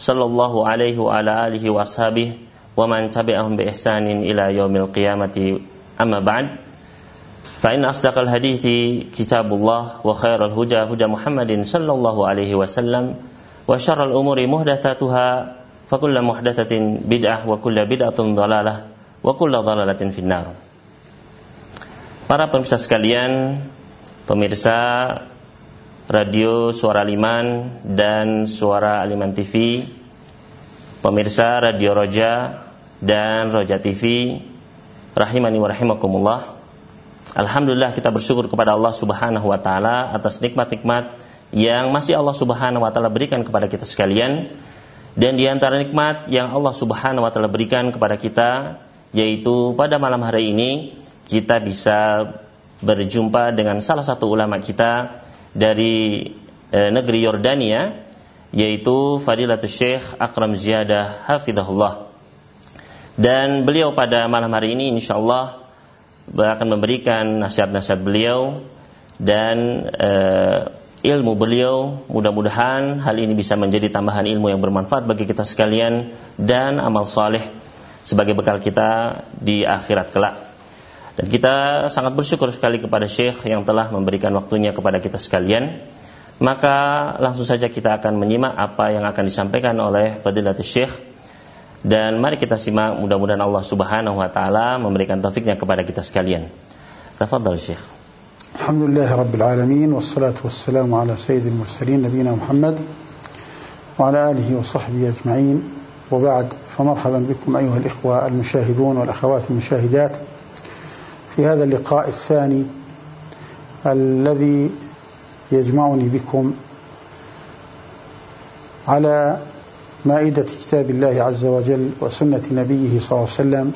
sallallahu alaihi wa ala alihi wa ashabihi wa man tabi'ahum bi ihsanin ila yaumil qiyamati. Amma ba'd fa inna asdaqal hadithi kitabullah wa khairal huda huda Muhammadin sallallahu alaihi wasallam wa syarral umuri muhdatsatuha fa kullu muhdatsatin bid'ah wa kullu bid'atin dhalalah wa kullu dhalalatin finnar. Para pemirsa sekalian, pemirsa Radio Suara Liman dan Suara Aliman TV, pemirsa Radio Roja dan Roja TV, rahimani wa rahimakumullah. Alhamdulillah kita bersyukur kepada Allah Subhanahu wa taala atas nikmat-nikmat yang masih Allah Subhanahu wa taala berikan kepada kita sekalian. Dan di antara nikmat yang Allah Subhanahu wa taala berikan kepada kita yaitu pada malam hari ini kita bisa berjumpa dengan salah satu ulama kita dari e, negeri Yordania yaitu Fadilatul Syekh Akram Ziyadah Hafidahullah. Dan beliau pada malam hari ini insyaallah akan memberikan nasihat-nasihat beliau dan e, ilmu beliau mudah-mudahan hal ini bisa menjadi tambahan ilmu yang bermanfaat bagi kita sekalian dan amal saleh sebagai bekal kita di akhirat kelak. Dan kita sangat bersyukur sekali kepada Syekh yang telah memberikan waktunya kepada kita sekalian. Maka langsung saja kita akan menyimak apa yang akan disampaikan oleh Fadilatul Syekh dan mari kita simak mudah-mudahan Allah Subhanahu wa taala memberikan taufiknya kepada kita sekalian. Tafadhal Syekh. Alamin Wassalatu wassalamu ala sayyidil mursalin Nabiina Muhammad Wa ala alihi wa sahbihi ajma'in Wa ba'd Famarhaban bikum ayuha al-ikhwa al-mushahidun wal-akhawat al-mushahidat في هذا اللقاء الثاني الذي يجمعني بكم على مائدة كتاب الله عز وجل وسنة نبيه صلى الله عليه وسلم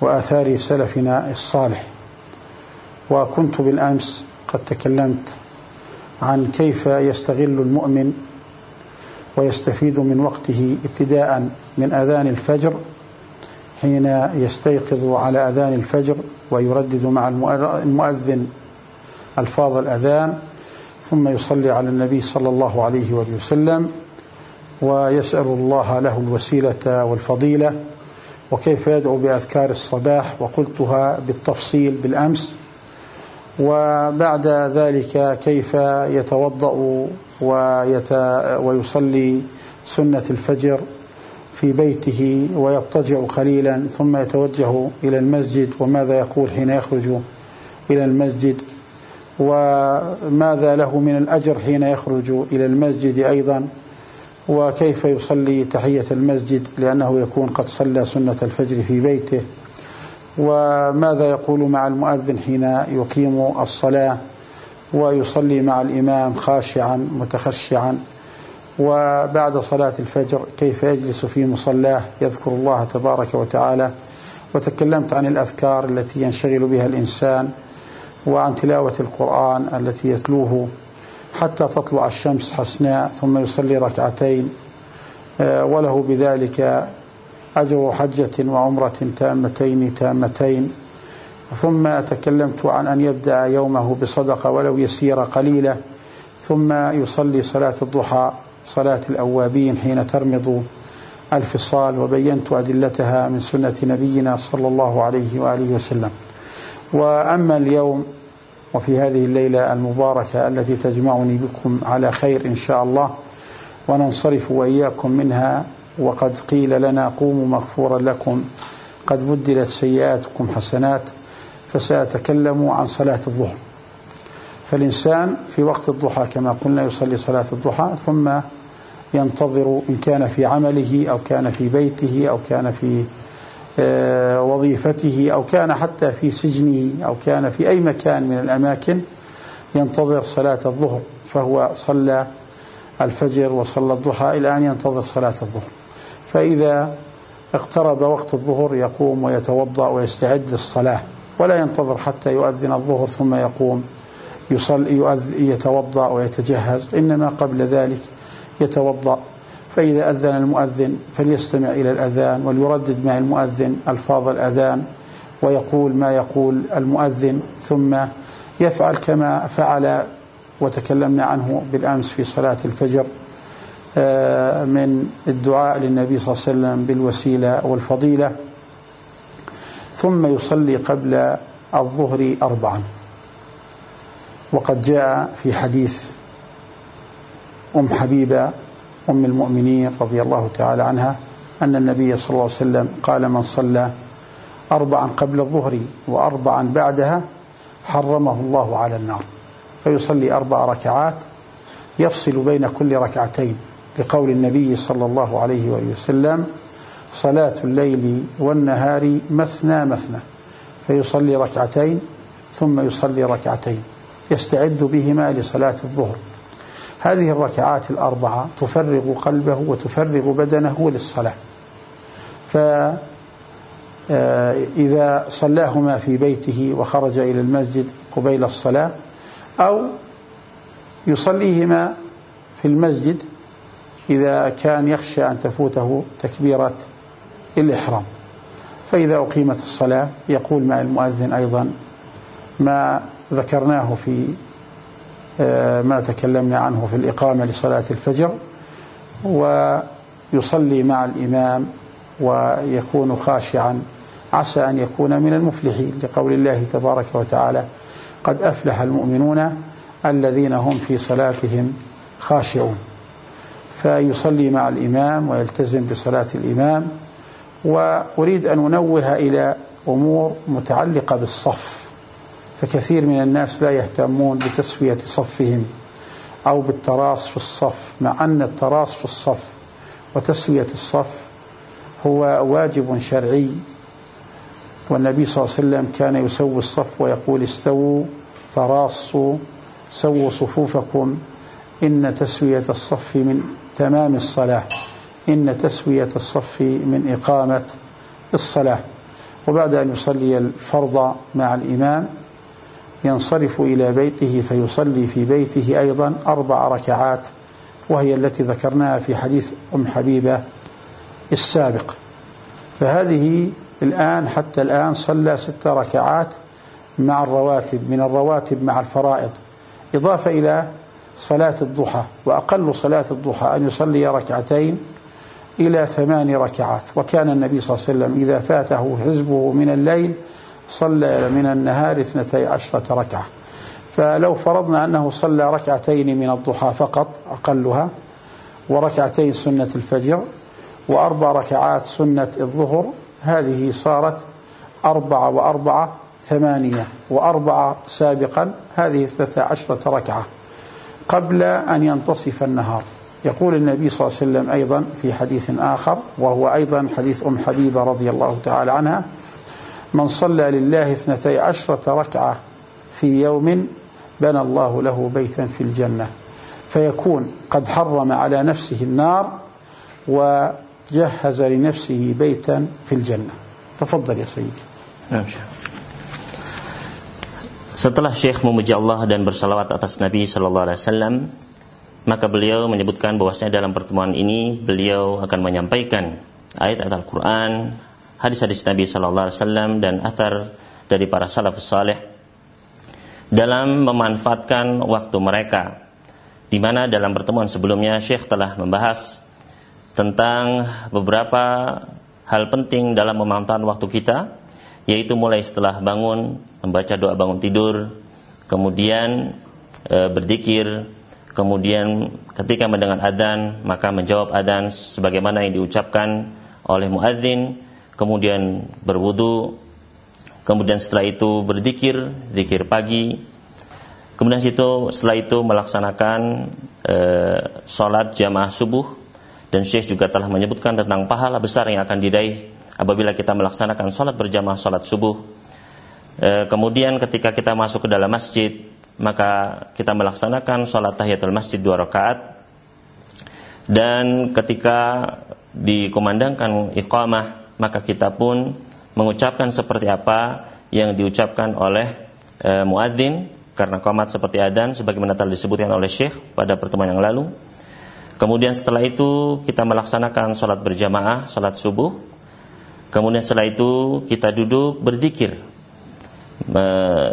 وآثار سلفنا الصالح. وكنت بالأمس قد تكلمت عن كيف يستغل المؤمن ويستفيد من وقته ابتداء من أذان الفجر حين يستيقظ على أذان الفجر ويردد مع المؤذن ألفاظ الأذان ثم يصلي على النبي صلى الله عليه وآله وسلم ويسأل الله له الوسيلة والفضيلة وكيف يدعو بأذكار الصباح وقلتها بالتفصيل بالأمس. وبعد ذلك كيف يتوضأ ويصلي سنة الفجر في بيته ويضطجع قليلا ثم يتوجه إلى المسجد وماذا يقول حين يخرج إلى المسجد؟ وماذا له من الأجر حين يخرج إلى المسجد أيضا؟ وكيف يصلي تحية المسجد؟ لأنه يكون قد صلى سنة الفجر في بيته. وماذا يقول مع المؤذن حين يقيم الصلاة؟ ويصلي مع الإمام خاشعا متخشعا. وبعد صلاة الفجر كيف يجلس في مصلاه يذكر الله تبارك وتعالى وتكلمت عن الأذكار التي ينشغل بها الإنسان وعن تلاوة القرآن التي يتلوه حتى تطلع الشمس حسناء ثم يصلي ركعتين وله بذلك أجر حجة وعمرة تامتين تامتين. ثم تكلمت عن أن يبدأ يومه بصدقة ولو يسيرة قليلة ثم يصلي صلاة الضحى صلاة الأوابين حين ترمض الفصال وبينت أدلتها من سنة نبينا صلى الله عليه وآله وسلم. وأما اليوم وفي هذه الليلة المباركة التي تجمعني بكم على خير إن شاء الله وننصرف وإياكم منها وقد قيل لنا قوموا مغفورا لكم قد بدلت سيئاتكم حسنات فسأتكلم عن صلاة الظهر. فالإنسان في وقت الضحى كما قلنا يصلي صلاة الضحى ثم ينتظر إن كان في عمله أو كان في بيته أو كان في وظيفته أو كان حتى في سجنه أو كان في أي مكان من الأماكن ينتظر صلاة الظهر فهو صلى الفجر وصلى الضحى إلى أن ينتظر صلاة الظهر. فإذا اقترب وقت الظهر يقوم ويتوضأ ويستعد للصلاة ولا ينتظر حتى يؤذن الظهر ثم يقوم. يصل يتوضأ ويتجهز إنما قبل ذلك يتوضأ. فإذا أذن المؤذن فليستمع إلى الأذان وليردد مع المؤذن ألفاظ الأذان ويقول ما يقول المؤذن ثم يفعل كما فعل وتكلمنا عنه بالأمس في صلاة الفجر آه، من الدعاء للنبي صلى الله عليه وسلم بالوسيلة والفضيلة ثم يصلي قبل الظهر أربعا. وقد جاء في حديث أم حبيبة أم المؤمنين رضي الله تعالى عنها أن النبي صلى الله عليه وسلم قال من صلى أربعا قبل الظهر وأربعا بعدها حرمه الله على النار فيصلي أربع ركعات يفصل بين كل ركعتين لقول النبي صلى الله عليه وآله وسلم صلاة الليل والنهار مثنى مثنى فيصلي ركعتين ثم يصلي ركعتين. يستعد بهما لصلاة الظهر. هذه الركعات الأربعة تفرغ قلبه وتفرغ بدنه للصلاة. فإذا آه، صلاهما في بيته وخرج إلى المسجد قبيل الصلاة أو يصليهما في المسجد إذا كان يخشى أن تفوته تكبيرة الإحرام. فإذا أقيمت الصلاة يقول مع المؤذن أيضا ما ذكرناه في آه، ما تكلمنا عنه في الإقامة لصلاة الفجر ويصلي مع الإمام ويكون خاشعا عسى أن يكون من المفلحين. لقول الله تبارك وتعالى قد أفلح المؤمنون الذين هم في صلاتهم خاشعون فيصلي مع الإمام ويلتزم بصلاة الإمام وأريد أن أنوه إلى أمور متعلقة بالصف. فكثير من الناس لا يهتمون بتسوية صفهم أو بالتراص في الصف مع أن التراص في الصف وتسوية الصف هو واجب شرعي. والنبي صلى الله عليه وسلم كان يسوي الصف ويقول استووا تراصوا سووا صفوفكم. إن تسوية الصف من تمام الصلاة. إن تسوية الصف من إقامة الصلاة. وبعد أن يصلي الفرض مع الإمام ينصرف إلى بيته فيصلي في بيته أيضا أربع ركعات وهي التي ذكرناها في حديث أم حبيبة السابق. فهذه الآن حتى الآن صلى ست ركعات مع الرواتب من الرواتب مع الفرائض. إضافة إلى صلاة الضحى وأقل صلاة الضحى أن يصلي ركعتين إلى ثمان ركعات. وكان النبي صلى الله عليه وسلم إذا فاته حزبه من الليل صلى من النهار اثنتي عشرة ركعة. فلو فرضنا أنه صلى ركعتين من الضحى فقط أقلها وركعتين سنة الفجر وأربع ركعات سنة الظهر هذه صارت أربعة وأربعة ثمانية وأربعة سابقا هذه اثنتا عشرة ركعة قبل أن ينتصف النهار. يقول النبي صلى الله عليه وسلم أيضا في حديث آخر وهو أيضا حديث أم حبيبة رضي الله تعالى عنها من صلى لله اثنتي عشرة ركعة في يوم بنى الله له بيتا في الجنة فيكون قد حرم على نفسه النار وجهز لنفسه بيتا في الجنة تفضل يا سيدي نعم Setelah Syekh memuji Allah dan bersalawat atas Nabi Shallallahu Alaihi Wasallam, maka beliau menyebutkan bahwasanya dalam pertemuan ini beliau akan menyampaikan ayat-ayat Al-Quran, hadis-hadis Nabi Shallallahu Alaihi Wasallam dan athar dari para salafus saleh dalam memanfaatkan waktu mereka. Di mana dalam pertemuan sebelumnya Syekh telah membahas tentang beberapa hal penting dalam memanfaatkan waktu kita yaitu mulai setelah bangun membaca doa bangun tidur, kemudian e, berzikir, kemudian ketika mendengar adzan maka menjawab adzan sebagaimana yang diucapkan oleh muadzin, kemudian berwudu, kemudian setelah itu berzikir, zikir pagi, kemudian situ setelah itu melaksanakan e, sholat jamaah subuh dan Syekh juga telah menyebutkan tentang pahala besar yang akan diraih apabila kita melaksanakan sholat berjamaah sholat subuh. E, kemudian ketika kita masuk ke dalam masjid, maka kita melaksanakan sholat tahiyatul masjid dua rakaat. Dan ketika dikumandangkan iqamah, maka kita pun mengucapkan seperti apa yang diucapkan oleh e, muadzin karena komat seperti adan sebagaimana telah disebutkan oleh Syekh pada pertemuan yang lalu. Kemudian setelah itu kita melaksanakan sholat berjamaah, sholat subuh. Kemudian setelah itu kita duduk berzikir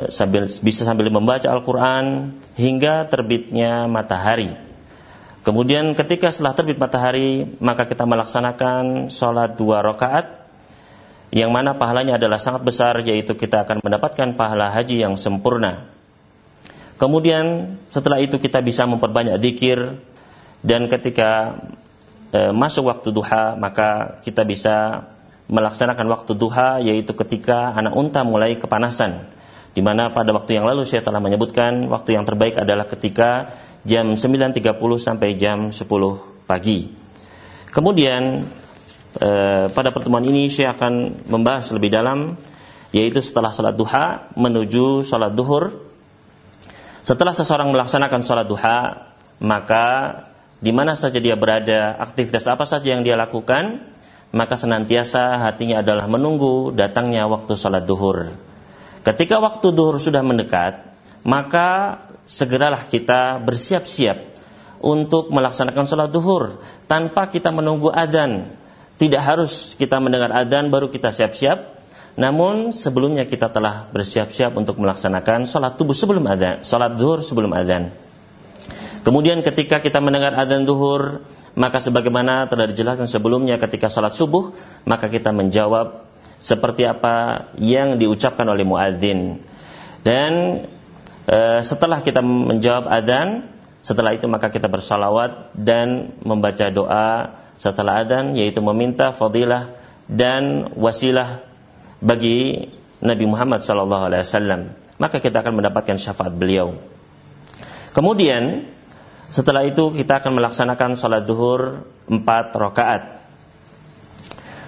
sambil bisa sambil membaca Al-Quran hingga terbitnya matahari. Kemudian ketika setelah terbit matahari maka kita melaksanakan sholat dua rakaat yang mana pahalanya adalah sangat besar yaitu kita akan mendapatkan pahala haji yang sempurna. Kemudian setelah itu kita bisa memperbanyak dikir dan ketika e, masuk waktu duha maka kita bisa melaksanakan waktu duha yaitu ketika anak unta mulai kepanasan di mana pada waktu yang lalu saya telah menyebutkan waktu yang terbaik adalah ketika jam 9.30 sampai jam 10 pagi. Kemudian Eh, pada pertemuan ini saya akan membahas lebih dalam yaitu setelah salat duha menuju salat duhur. Setelah seseorang melaksanakan salat duha, maka di mana saja dia berada, aktivitas apa saja yang dia lakukan, maka senantiasa hatinya adalah menunggu datangnya waktu salat duhur. Ketika waktu duhur sudah mendekat, maka segeralah kita bersiap-siap untuk melaksanakan salat duhur tanpa kita menunggu adzan tidak harus kita mendengar adzan baru kita siap-siap. Namun sebelumnya kita telah bersiap-siap untuk melaksanakan sholat tubuh sebelum adzan, sholat zuhur sebelum adzan. Kemudian ketika kita mendengar adzan zuhur, maka sebagaimana telah dijelaskan sebelumnya ketika sholat subuh, maka kita menjawab seperti apa yang diucapkan oleh muadzin. Dan e, setelah kita menjawab adzan, setelah itu maka kita bersalawat dan membaca doa setelah adzan yaitu meminta fadilah dan wasilah bagi Nabi Muhammad sallallahu alaihi wasallam. Maka kita akan mendapatkan syafaat beliau. Kemudian setelah itu kita akan melaksanakan salat duhur empat rakaat.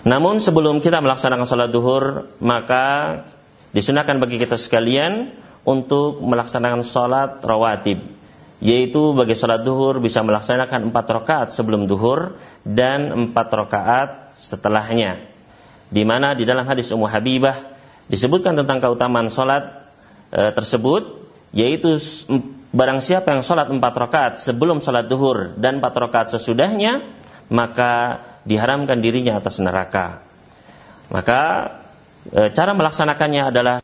Namun sebelum kita melaksanakan salat duhur maka disunahkan bagi kita sekalian untuk melaksanakan salat rawatib yaitu bagi sholat duhur bisa melaksanakan empat rakaat sebelum duhur dan empat rakaat setelahnya. Di mana di dalam hadis Ummu Habibah disebutkan tentang keutamaan sholat e, tersebut, yaitu barang siapa yang sholat empat rakaat sebelum sholat duhur dan empat rakaat sesudahnya, maka diharamkan dirinya atas neraka. Maka e, cara melaksanakannya adalah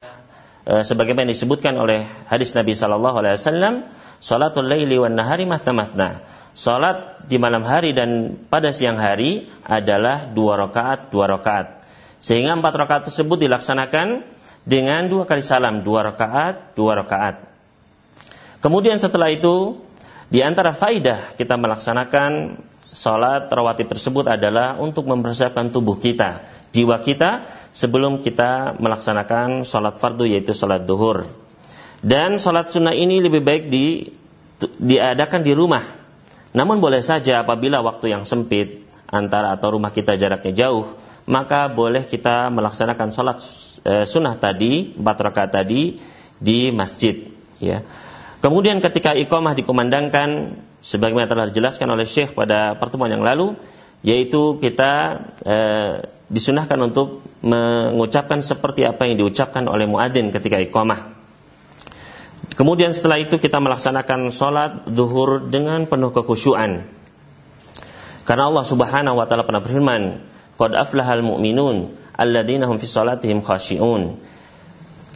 e, sebagaimana disebutkan oleh hadis Nabi Shallallahu Alaihi Wasallam Salatul laili wan nahari mahtamatna. Salat di malam hari dan pada siang hari adalah dua rakaat, dua rakaat. Sehingga empat rakaat tersebut dilaksanakan dengan dua kali salam, dua rakaat, dua rakaat. Kemudian setelah itu, di antara faidah kita melaksanakan salat rawatib tersebut adalah untuk mempersiapkan tubuh kita, jiwa kita sebelum kita melaksanakan salat fardu yaitu salat duhur. Dan sholat sunnah ini lebih baik di, diadakan di rumah. Namun boleh saja apabila waktu yang sempit antara atau rumah kita jaraknya jauh, maka boleh kita melaksanakan sholat e, sunnah tadi, empat rakaat tadi di masjid. Ya. Kemudian ketika iqamah dikumandangkan, sebagaimana telah dijelaskan oleh Syekh pada pertemuan yang lalu, yaitu kita e, disunahkan untuk mengucapkan seperti apa yang diucapkan oleh muadzin ketika iqamah. Kemudian setelah itu kita melaksanakan sholat zuhur dengan penuh kekhusyuan. Karena Allah Subhanahu wa taala pernah berfirman, "Qad aflahal mu'minun alladzina hum fi sholatihim khashi'un."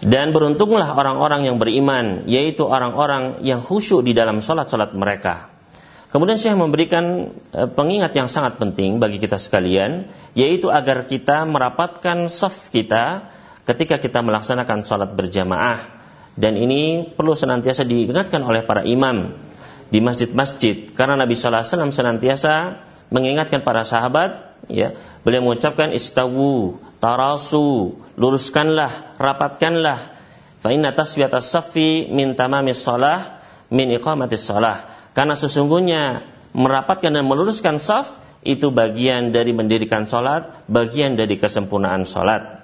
Dan beruntunglah orang-orang yang beriman, yaitu orang-orang yang khusyuk di dalam sholat-sholat mereka. Kemudian Syekh memberikan eh, pengingat yang sangat penting bagi kita sekalian, yaitu agar kita merapatkan saf kita ketika kita melaksanakan sholat berjamaah dan ini perlu senantiasa diingatkan oleh para imam di masjid-masjid. Karena Nabi Sallallahu Alaihi Wasallam senantiasa mengingatkan para sahabat ya beliau mengucapkan istawu tarasu luruskanlah rapatkanlah. Fa inna taswiyatas saffi min tamamis shalah min iqamatis shalah. Karena sesungguhnya merapatkan dan meluruskan saf itu bagian dari mendirikan salat, bagian dari kesempurnaan salat.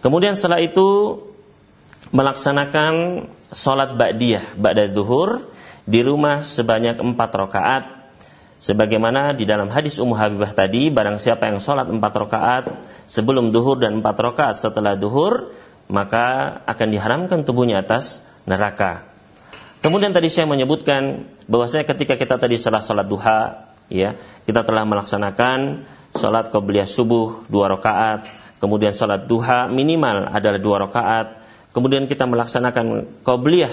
Kemudian setelah itu melaksanakan sholat ba'diyah, ba'da zuhur di rumah sebanyak empat rakaat Sebagaimana di dalam hadis Ummu Habibah tadi, barang siapa yang sholat empat rakaat sebelum duhur dan empat rakaat setelah duhur, maka akan diharamkan tubuhnya atas neraka. Kemudian tadi saya menyebutkan bahwasanya ketika kita tadi setelah sholat duha, ya kita telah melaksanakan sholat qobliyah subuh dua rakaat, kemudian sholat duha minimal adalah dua rakaat, kemudian kita melaksanakan qobliyah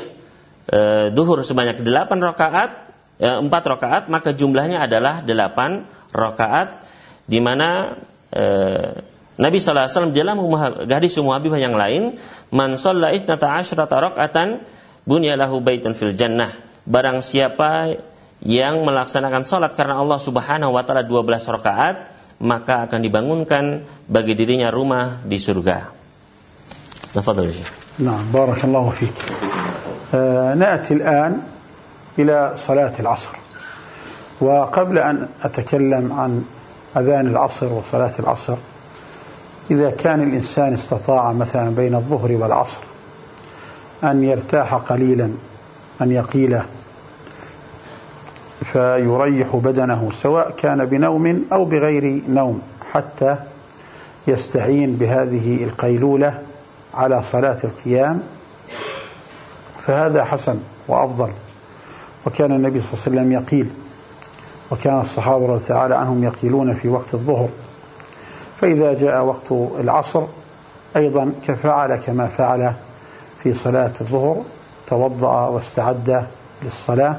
e, duhur sebanyak delapan rakaat, Ya, empat rakaat maka jumlahnya adalah delapan rakaat di mana eh, Nabi SAW dalam hadis Ummu Habibah yang lain man shalla asyrata raka'atan bunyalahu baitun fil jannah barang siapa yang melaksanakan salat karena Allah Subhanahu wa taala 12 rakaat maka akan dibangunkan bagi dirinya rumah di surga. Tafadhal Nah, barakallahu fik. Uh, نأتي الآن إلى صلاة العصر وقبل أن أتكلم عن أذان العصر وصلاة العصر إذا كان الإنسان استطاع مثلا بين الظهر والعصر أن يرتاح قليلا أن يقيله فيريح بدنه سواء كان بنوم أو بغير نوم حتى يستعين بهذه القيلولة على صلاة القيام فهذا حسن وأفضل. وكان النبي صلى الله عليه وسلم يقيل وكان الصحابة رضي الله تعالى عنهم يقيلون في وقت الظهر. فإذا جاء وقت العصر أيضا كفعل كما فعل في صلاة الظهر توضأ واستعد للصلاة.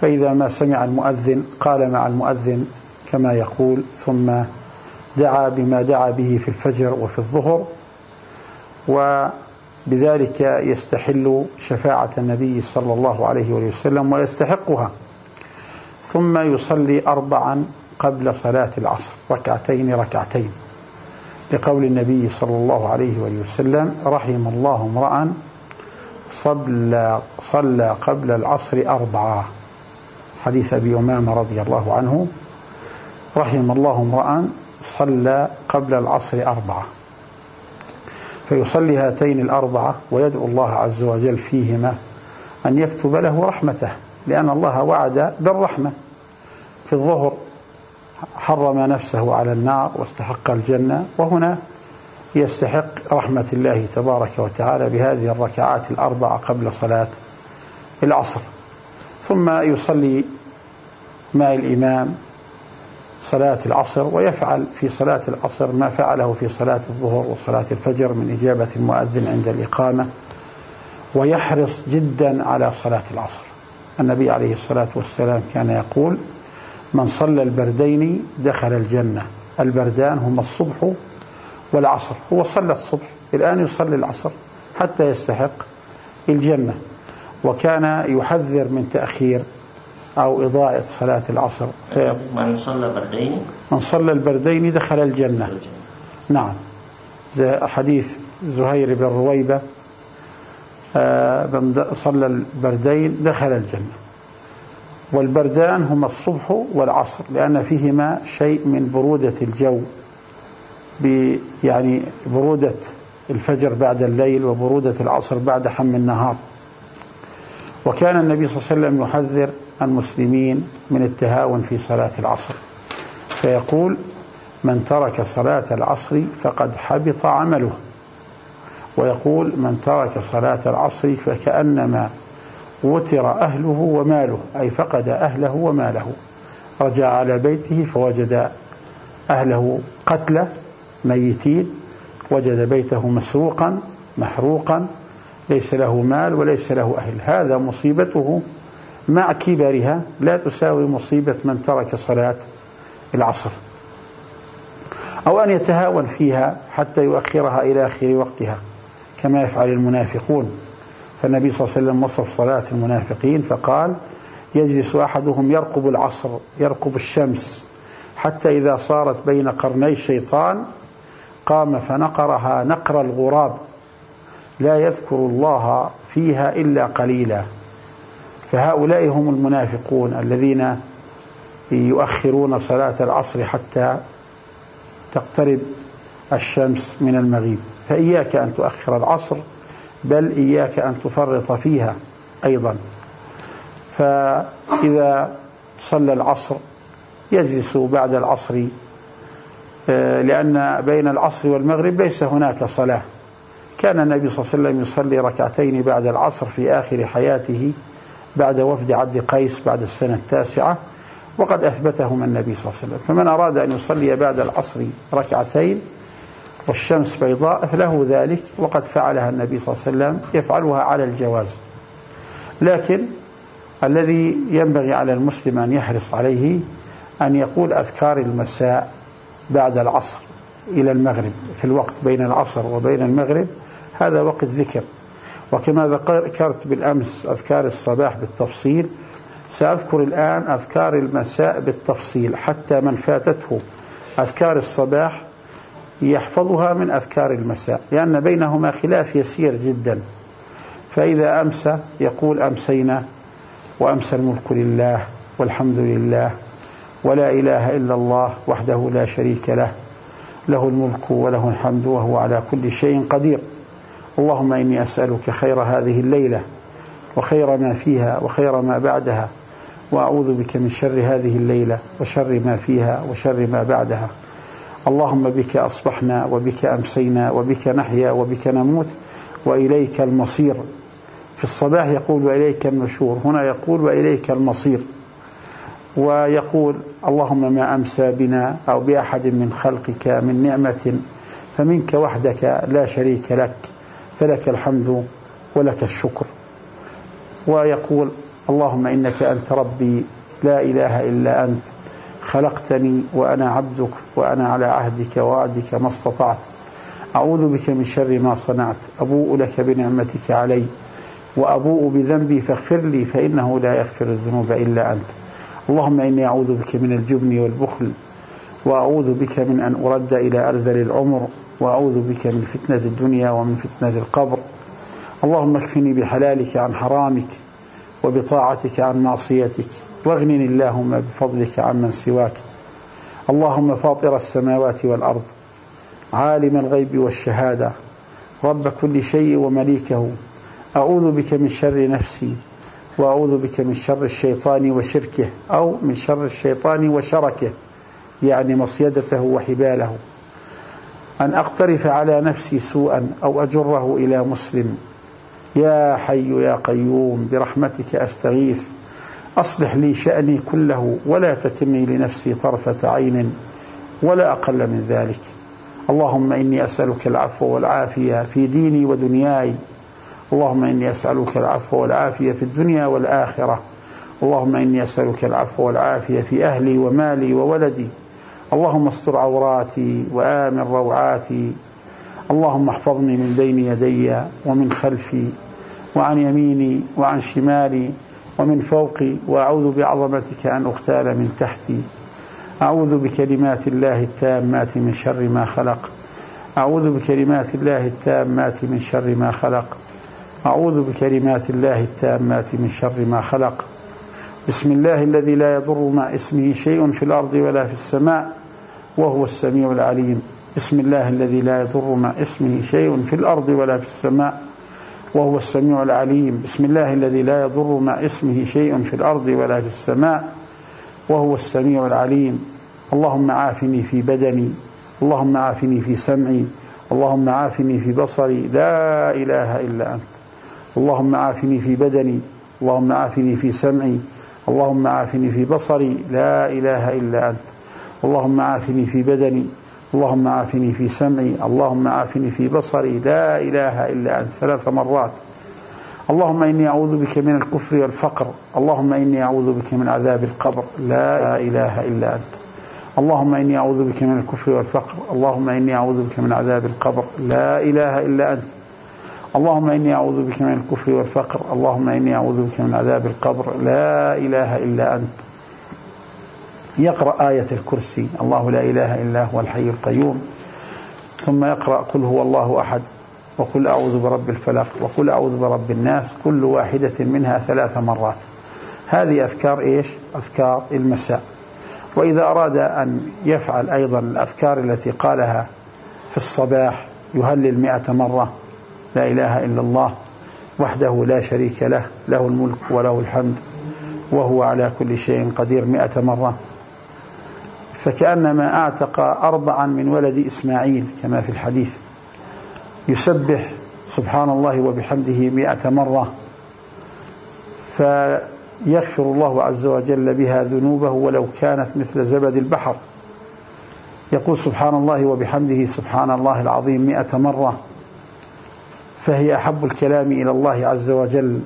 فإذا ما سمع المؤذن قال مع المؤذن كما يقول ثم دعا بما دعا به في الفجر وفي الظهر. و بذلك يستحل شفاعة النبي صلى الله عليه وسلم ويستحقها. ثم يصلي أربعا قبل صلاة العصر ركعتين ركعتين. لقول النبي صلى الله عليه وسلم رحم الله امرأ صلى, صلى قبل العصر أربعة. حديث أبي أمامة رضي الله عنه رحم الله امرأ صلى قبل العصر أربعة. فيصلي هاتين الأربعة ويدعو الله عز وجل فيهما أن يكتب له رحمته لأن الله وعد بالرحمة. في الظهر حرم نفسه على النار واستحق الجنة وهنا يستحق رحمة الله تبارك وتعالى بهذه الركعات الأربعة قبل صلاة العصر. ثم يصلي مع الإمام صلاة العصر ويفعل في صلاة العصر ما فعله في صلاة الظهر وصلاة الفجر من إجابة المؤذن عند الإقامة ويحرص جدا على صلاة العصر. النبي عليه الصلاة والسلام كان يقول من صلى البردين دخل الجنة. البردان هما الصبح والعصر. هو صلى الصبح الآن يصلي العصر حتى يستحق الجنة. وكان يحذر من تأخير أو إضاءة صلاة العصر. من صلى البردين؟ من صلى البردين دخل الجنة. نعم. حديث زهير بن رويبة آه، من صلى البردين دخل الجنة. والبردان هما الصبح والعصر لأن فيهما شيء من برودة الجو يعني برودة الفجر بعد الليل وبرودة العصر بعد حم النهار. وكان النبي صلى الله عليه وسلم يحذر المسلمين من التهاون في صلاة العصر. فيقول من ترك صلاة العصر فقد حبط عمله. ويقول من ترك صلاة العصر فكأنما وتر أهله وماله أي فقد أهله وماله. رجع على بيته فوجد أهله قتلى ميتين. وجد بيته مسروقا محروقا. ليس له مال وليس له أهل. هذا مصيبته مع كبرها لا تساوي مصيبة من ترك صلاة العصر. أو أن يتهاون فيها حتى يؤخرها إلى آخر وقتها كما يفعل المنافقون. فالنبي صلى الله عليه وسلم وصف صلاة المنافقين فقال يجلس أحدهم يرقب العصر يرقب الشمس حتى إذا صارت بين قرني الشيطان قام فنقرها نقر الغراب. لا يذكر الله فيها إلا قليلا. فهؤلاء هم المنافقون الذين يؤخرون صلاة العصر حتى تقترب الشمس من المغيب. فإياك أن تؤخر العصر بل إياك أن تفرط فيها أيضا. فإذا صلى العصر يجلس بعد العصر آه، لأن بين العصر والمغرب ليس هناك صلاة. كان النبي صلى الله عليه وسلم يصلي ركعتين بعد العصر في آخر حياته. بعد وفد عبد قيس بعد السنة التاسعة وقد أثبتهما النبي صلى الله عليه وسلم. فمن أراد أن يصلي بعد العصر ركعتين والشمس بيضاء فله ذلك وقد فعلها النبي صلى الله عليه وسلم يفعلها على الجواز. لكن الذي ينبغي على المسلم أن يحرص عليه أن يقول أذكار المساء بعد العصر إلى المغرب في الوقت بين العصر وبين المغرب هذا وقت ذكر وكما ذكرت بالأمس أذكار الصباح بالتفصيل سأذكر الآن أذكار المساء بالتفصيل حتى من فاتته. أذكار الصباح يحفظها من أذكار المساء لأن بينهما خلاف يسير جدا. فإذا أمسى يقول أمسينا وأمسى الملك لله والحمد لله ولا إله إلا الله وحده لا شريك له له الملك وله الحمد وهو على كل شيء قدير. اللهم إني أسألك خير هذه الليلة وخير ما فيها وخير ما بعدها وأعوذ بك من شر هذه الليلة وشر ما فيها وشر ما بعدها. اللهم بك أصبحنا وبك أمسينا وبك نحيا وبك نموت وإليك المصير. في الصباح يقول وإليك النشور هنا يقول وإليك المصير. ويقول اللهم ما أمسى بنا أو بأحد من خلقك من نعمة فمنك وحدك لا شريك لك. فلك الحمد ولك الشكر. ويقول اللهم إنك أنت ربي لا إله إلا أنت خلقتني وأنا عبدك وأنا على عهدك ووعدك ما استطعت. أعوذ بك من شر ما صنعت أبوء لك بنعمتك علي وأبوء بذنبي فاغفر لي فإنه لا يغفر الذنوب إلا أنت. اللهم إني أعوذ بك من الجبن والبخل وأعوذ بك من أن أرد إلى أرذل العمر وأعوذ بك من فتنة الدنيا ومن فتنة القبر. اللهم اكفني بحلالك عن حرامك وبطاعتك عن معصيتك. واغنني اللهم بفضلك عمن سواك. اللهم فاطر السماوات والأرض عالم الغيب والشهادة. رب كل شيء ومليكه. أعوذ بك من شر نفسي وأعوذ بك من شر الشيطان وشركه أو من شر الشيطان وشركه يعني مصيدته وحباله. أن أقترف على نفسي سوءا أو أجره إلى مسلم. يا حي يا قيوم برحمتك أستغيث. أصلح لي شأني كله ولا تكلني لنفسي طرفة عين ولا أقل من ذلك. اللهم إني أسألك العفو والعافية في ديني ودنياي. اللهم إني أسألك العفو والعافية في الدنيا والآخرة. اللهم إني أسألك العفو والعافية في أهلي ومالي وولدي. اللهم استر عوراتي وآمن روعاتي. اللهم احفظني من بين يدي ومن خلفي وعن يميني وعن شمالي ومن فوقي وأعوذ بعظمتك أن أغتال من تحتي. أعوذ بكلمات الله التامات من شر ما خلق. أعوذ بكلمات الله التامات من شر ما خلق. أعوذ بكلمات الله التامات من شر ما خلق. بسم الله الذي لا يضر مع اسمه شيء في الأرض ولا في السماء. وهو السميع العليم. بسم الله الذي لا يضر مع اسمه شيء في الأرض ولا في السماء. وهو السميع العليم. بسم الله الذي لا يضر مع اسمه شيء في الأرض ولا في السماء. وهو السميع العليم. اللهم عافني في بدني. اللهم عافني في سمعي. اللهم عافني في بصري. لا إله إلا أنت. اللهم عافني في بدني. اللهم عافني في سمعي. اللهم عافني في بصري. لا إله إلا أنت. اللهم عافني في بدني اللهم عافني في سمعي اللهم عافني في بصري لا إله إلا أنت ثلاث مرات. اللهم إني أعوذ بك من الكفر والفقر اللهم إني أعوذ بك من عذاب القبر لا إله إلا أنت. اللهم إني أعوذ بك من الكفر والفقر اللهم إني أعوذ بك من عذاب القبر لا إله إلا أنت. اللهم إني أعوذ بك من الكفر والفقر اللهم إني أعوذ بك من عذاب القبر لا إله إلا أنت. يقرأ آية الكرسي. الله لا إله إلا هو الحي القيوم. ثم يقرأ قل هو الله أحد وقل أعوذ برب الفلق وقل أعوذ برب الناس. كل واحدة منها ثلاث مرات. هذه أذكار إيش؟ أذكار المساء. وإذا أراد أن يفعل أيضا الأذكار التي قالها في الصباح يهلل مئة مرة. لا إله إلا الله وحده لا شريك له له الملك وله الحمد وهو على كل شيء قدير مئة مرة. فكأنما أعتق أربعا من ولد إسماعيل كما في الحديث. يسبح سبحان الله وبحمده مئة مرة فيغفر الله عز وجل بها ذنوبه ولو كانت مثل زبد البحر. يقول سبحان الله وبحمده سبحان الله العظيم مئة مرة فهي أحب الكلام إلى الله عز وجل.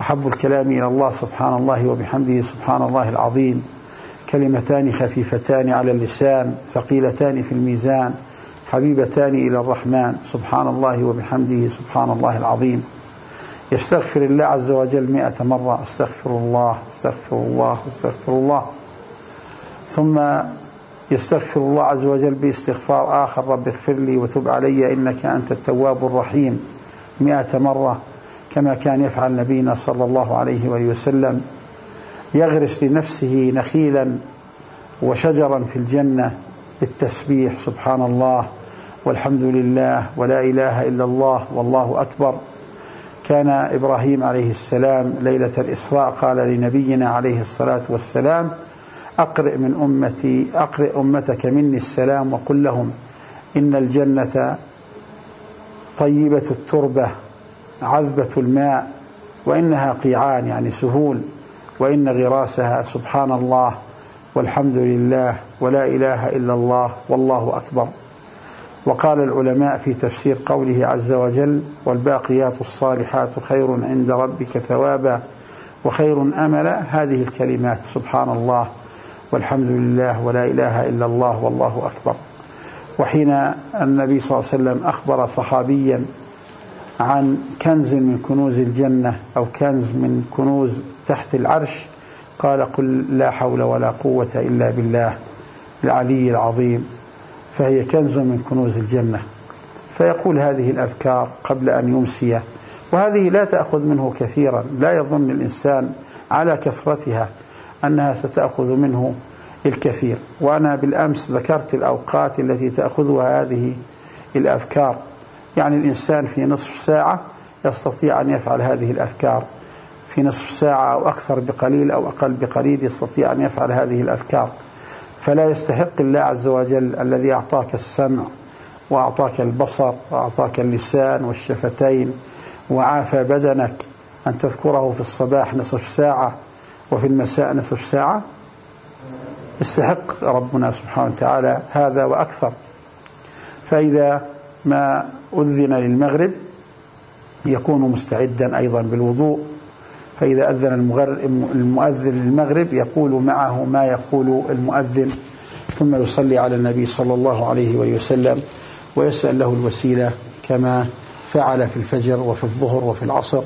أحب الكلام إلى الله سبحان الله وبحمده سبحان الله العظيم. كلمتان خفيفتان على اللسان ثقيلتان في الميزان حبيبتان إلى الرحمن. سبحان الله وبحمده سبحان الله العظيم. يستغفر الله عز وجل مئة مرة. استغفر الله استغفر الله استغفر الله. ثم يستغفر الله عز وجل باستغفار آخر. رب اغفر لي وتب علي إنك أنت التواب الرحيم. مئة مرة كما كان يفعل نبينا صلى الله عليه وآله وسلم. يغرس لنفسه نخيلا وشجرا في الجنة بالتسبيح سبحان الله والحمد لله ولا إله إلا الله والله أكبر. كان إبراهيم عليه السلام ليلة الإسراء قال لنبينا عليه الصلاة والسلام أقرئ من أمتي أقرئ أمتك مني السلام وقل لهم إن الجنة طيبة التربة عذبة الماء وإنها قيعان يعني سهول. وإن غراسها سبحان الله والحمد لله ولا إله إلا الله والله أكبر. وقال العلماء في تفسير قوله عز وجل والباقيات الصالحات خير عند ربك ثوابا وخير أملا. هذه الكلمات سبحان الله والحمد لله ولا إله إلا الله والله أكبر. وحين النبي صلى الله عليه وسلم أخبر صحابيا عن كنز من كنوز الجنة أو كنز من كنوز تحت العرش قال قل لا حول ولا قوة إلا بالله العلي العظيم فهي كنز من كنوز الجنة. فيقول هذه الأذكار قبل أن يمسي وهذه لا تأخذ منه كثيرا لا يظن الإنسان على كثرتها أنها ستأخذ منه الكثير. وأنا بالأمس ذكرت الأوقات التي تأخذها هذه الأذكار. يعني الإنسان في نصف ساعة يستطيع أن يفعل هذه الأذكار. في نصف ساعة أو أكثر بقليل أو أقل بقليل يستطيع أن يفعل هذه الأذكار. فلا يستحق الله عز وجل الذي أعطاك السمع وأعطاك البصر وأعطاك اللسان والشفتين وعافى بدنك أن تذكره في الصباح نصف ساعة وفي المساء نصف ساعة. يستحق ربنا سبحانه وتعالى هذا وأكثر. فإذا ما أذن للمغرب يكون مستعدا أيضا بالوضوء فإذا أذن المؤذن للمغرب يقول معه ما يقول المؤذن ثم يصلي على النبي صلى الله عليه وسلم ويسأل له الوسيلة كما فعل في الفجر وفي الظهر وفي العصر.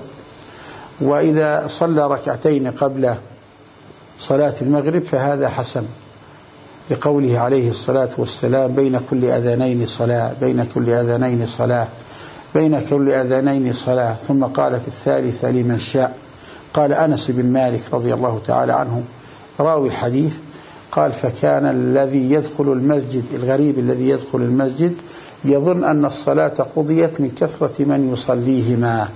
وإذا صلى ركعتين قبل صلاة المغرب فهذا حسن لقوله عليه الصلاة والسلام بين كل أذانين صلاة بين كل أذانين صلاة بين كل أذانين صلاة. ثم قال في الثالثة لمن شاء. قال أنس بن مالك رضي الله تعالى عنه راوي الحديث قال فكان الذي يدخل المسجد الغريب الذي يدخل المسجد يظن أن الصلاة قضيت من كثرة من يصليهما.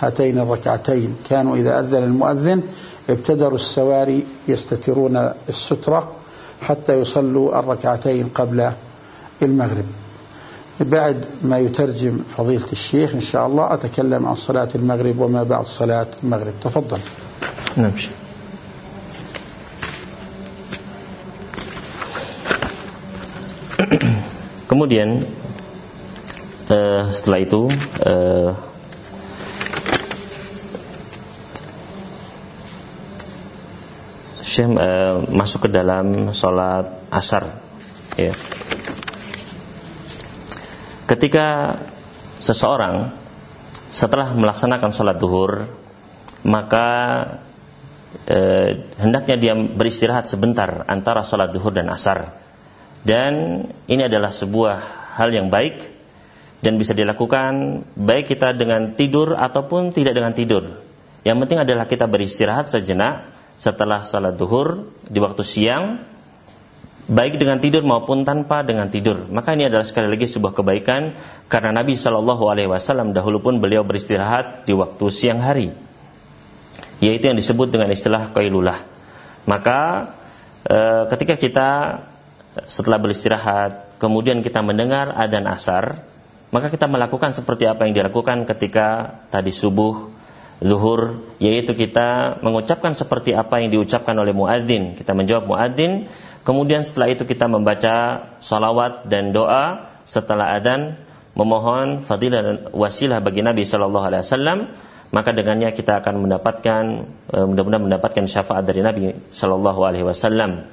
هاتين الركعتين. كانوا إذا أذن المؤذن ابتدروا السواري يستترون السترة حتى يصلوا الركعتين قبل المغرب. بعد ما يترجم فضيلة الشيخ إن شاء الله أتكلم عن صلاة المغرب وما بعد صلاة المغرب. تفضل. نعم Kemudian uh, setelah itu uh, Syekh uh, masuk ke dalam sholat asar ya. Ketika seseorang setelah melaksanakan sholat duhur maka eh, hendaknya dia beristirahat sebentar antara sholat duhur dan asar. Dan ini adalah sebuah hal yang baik dan bisa dilakukan baik kita dengan tidur ataupun tidak dengan tidur. Yang penting adalah kita beristirahat sejenak setelah salat duhur di waktu siang baik dengan tidur maupun tanpa dengan tidur. Maka ini adalah sekali lagi sebuah kebaikan karena Nabi Shallallahu Alaihi Wasallam dahulu pun beliau beristirahat di waktu siang hari, yaitu yang disebut dengan istilah kailulah. Maka e, ketika kita setelah beristirahat, kemudian kita mendengar adzan asar, maka kita melakukan seperti apa yang dilakukan ketika tadi subuh, zuhur, yaitu kita mengucapkan seperti apa yang diucapkan oleh muadzin. Kita menjawab muadzin, kemudian setelah itu kita membaca salawat dan doa. Setelah adzan memohon fadilah dan wasilah bagi Nabi Shallallahu Alaihi Wasallam. Maka dengannya kita akan mendapatkan eh, mudah-mudahan mendapatkan syafaat dari Nabi Shallallahu Alaihi Wasallam.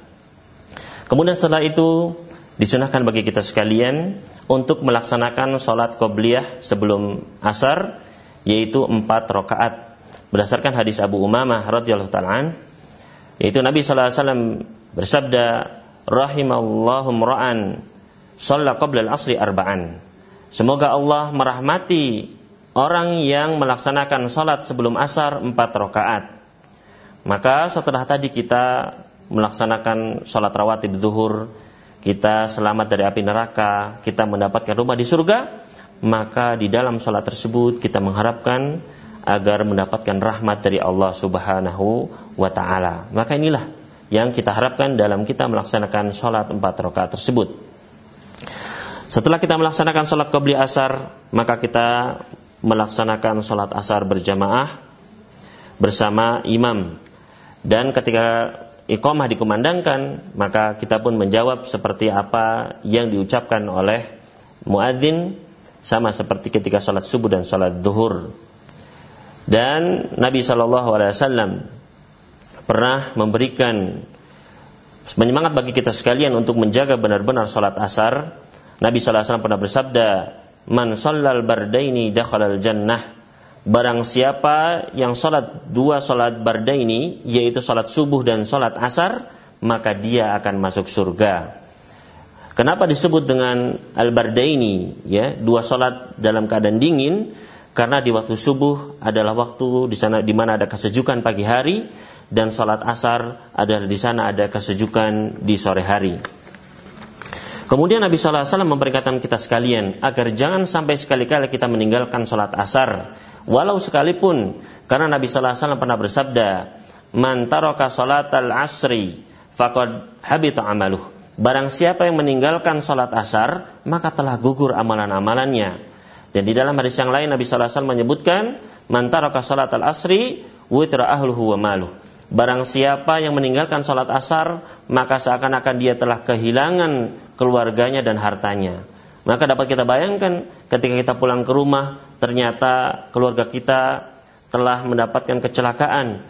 Kemudian setelah itu disunahkan bagi kita sekalian untuk melaksanakan sholat qobliyah sebelum asar yaitu empat rakaat. Berdasarkan hadis Abu Umamah radhiyallahu taala yaitu Nabi sallallahu alaihi wasallam bersabda rahimallahu ra'an shalla qabla al-asri arba'an. Semoga Allah merahmati orang yang melaksanakan sholat sebelum asar empat rakaat. Maka setelah tadi kita melaksanakan sholat rawatib zuhur, kita selamat dari api neraka, kita mendapatkan rumah di surga, maka di dalam sholat tersebut kita mengharapkan agar mendapatkan rahmat dari Allah Subhanahu wa taala. Maka inilah yang kita harapkan dalam kita melaksanakan sholat empat rakaat tersebut. Setelah kita melaksanakan sholat qabli asar, maka kita melaksanakan sholat asar berjamaah bersama imam. Dan ketika iqamah dikumandangkan, maka kita pun menjawab seperti apa yang diucapkan oleh muadzin sama seperti ketika sholat subuh dan sholat duhur. Dan Nabi Shallallahu Alaihi Wasallam pernah memberikan penyemangat bagi kita sekalian untuk menjaga benar-benar sholat asar. Nabi Shallallahu Alaihi Wasallam pernah bersabda, "Man sallal bardaini dakhalal jannah." Barang siapa yang sholat dua sholat barda ini, yaitu sholat subuh dan sholat asar, maka dia akan masuk surga. Kenapa disebut dengan al-barda ini? Ya, dua sholat dalam keadaan dingin, karena di waktu subuh adalah waktu di sana di mana ada kesejukan pagi hari dan sholat asar adalah di sana ada kesejukan di sore hari. Kemudian Nabi Sallallahu Alaihi Wasallam memperingatkan kita sekalian agar jangan sampai sekali-kali kita meninggalkan sholat asar Walau sekalipun karena Nabi sallallahu alaihi wasallam pernah bersabda, "Man taraka salatal asri faqad habita amaluh." Barang siapa yang meninggalkan salat asar, maka telah gugur amalan-amalannya. Dan di dalam hadis yang lain Nabi sallallahu alaihi menyebutkan, "Man taraka salatal asri witra ahluhu wa maluh." Barang siapa yang meninggalkan salat asar, maka seakan-akan dia telah kehilangan keluarganya dan hartanya. Maka dapat kita bayangkan ketika kita pulang ke rumah, ternyata keluarga kita telah mendapatkan kecelakaan,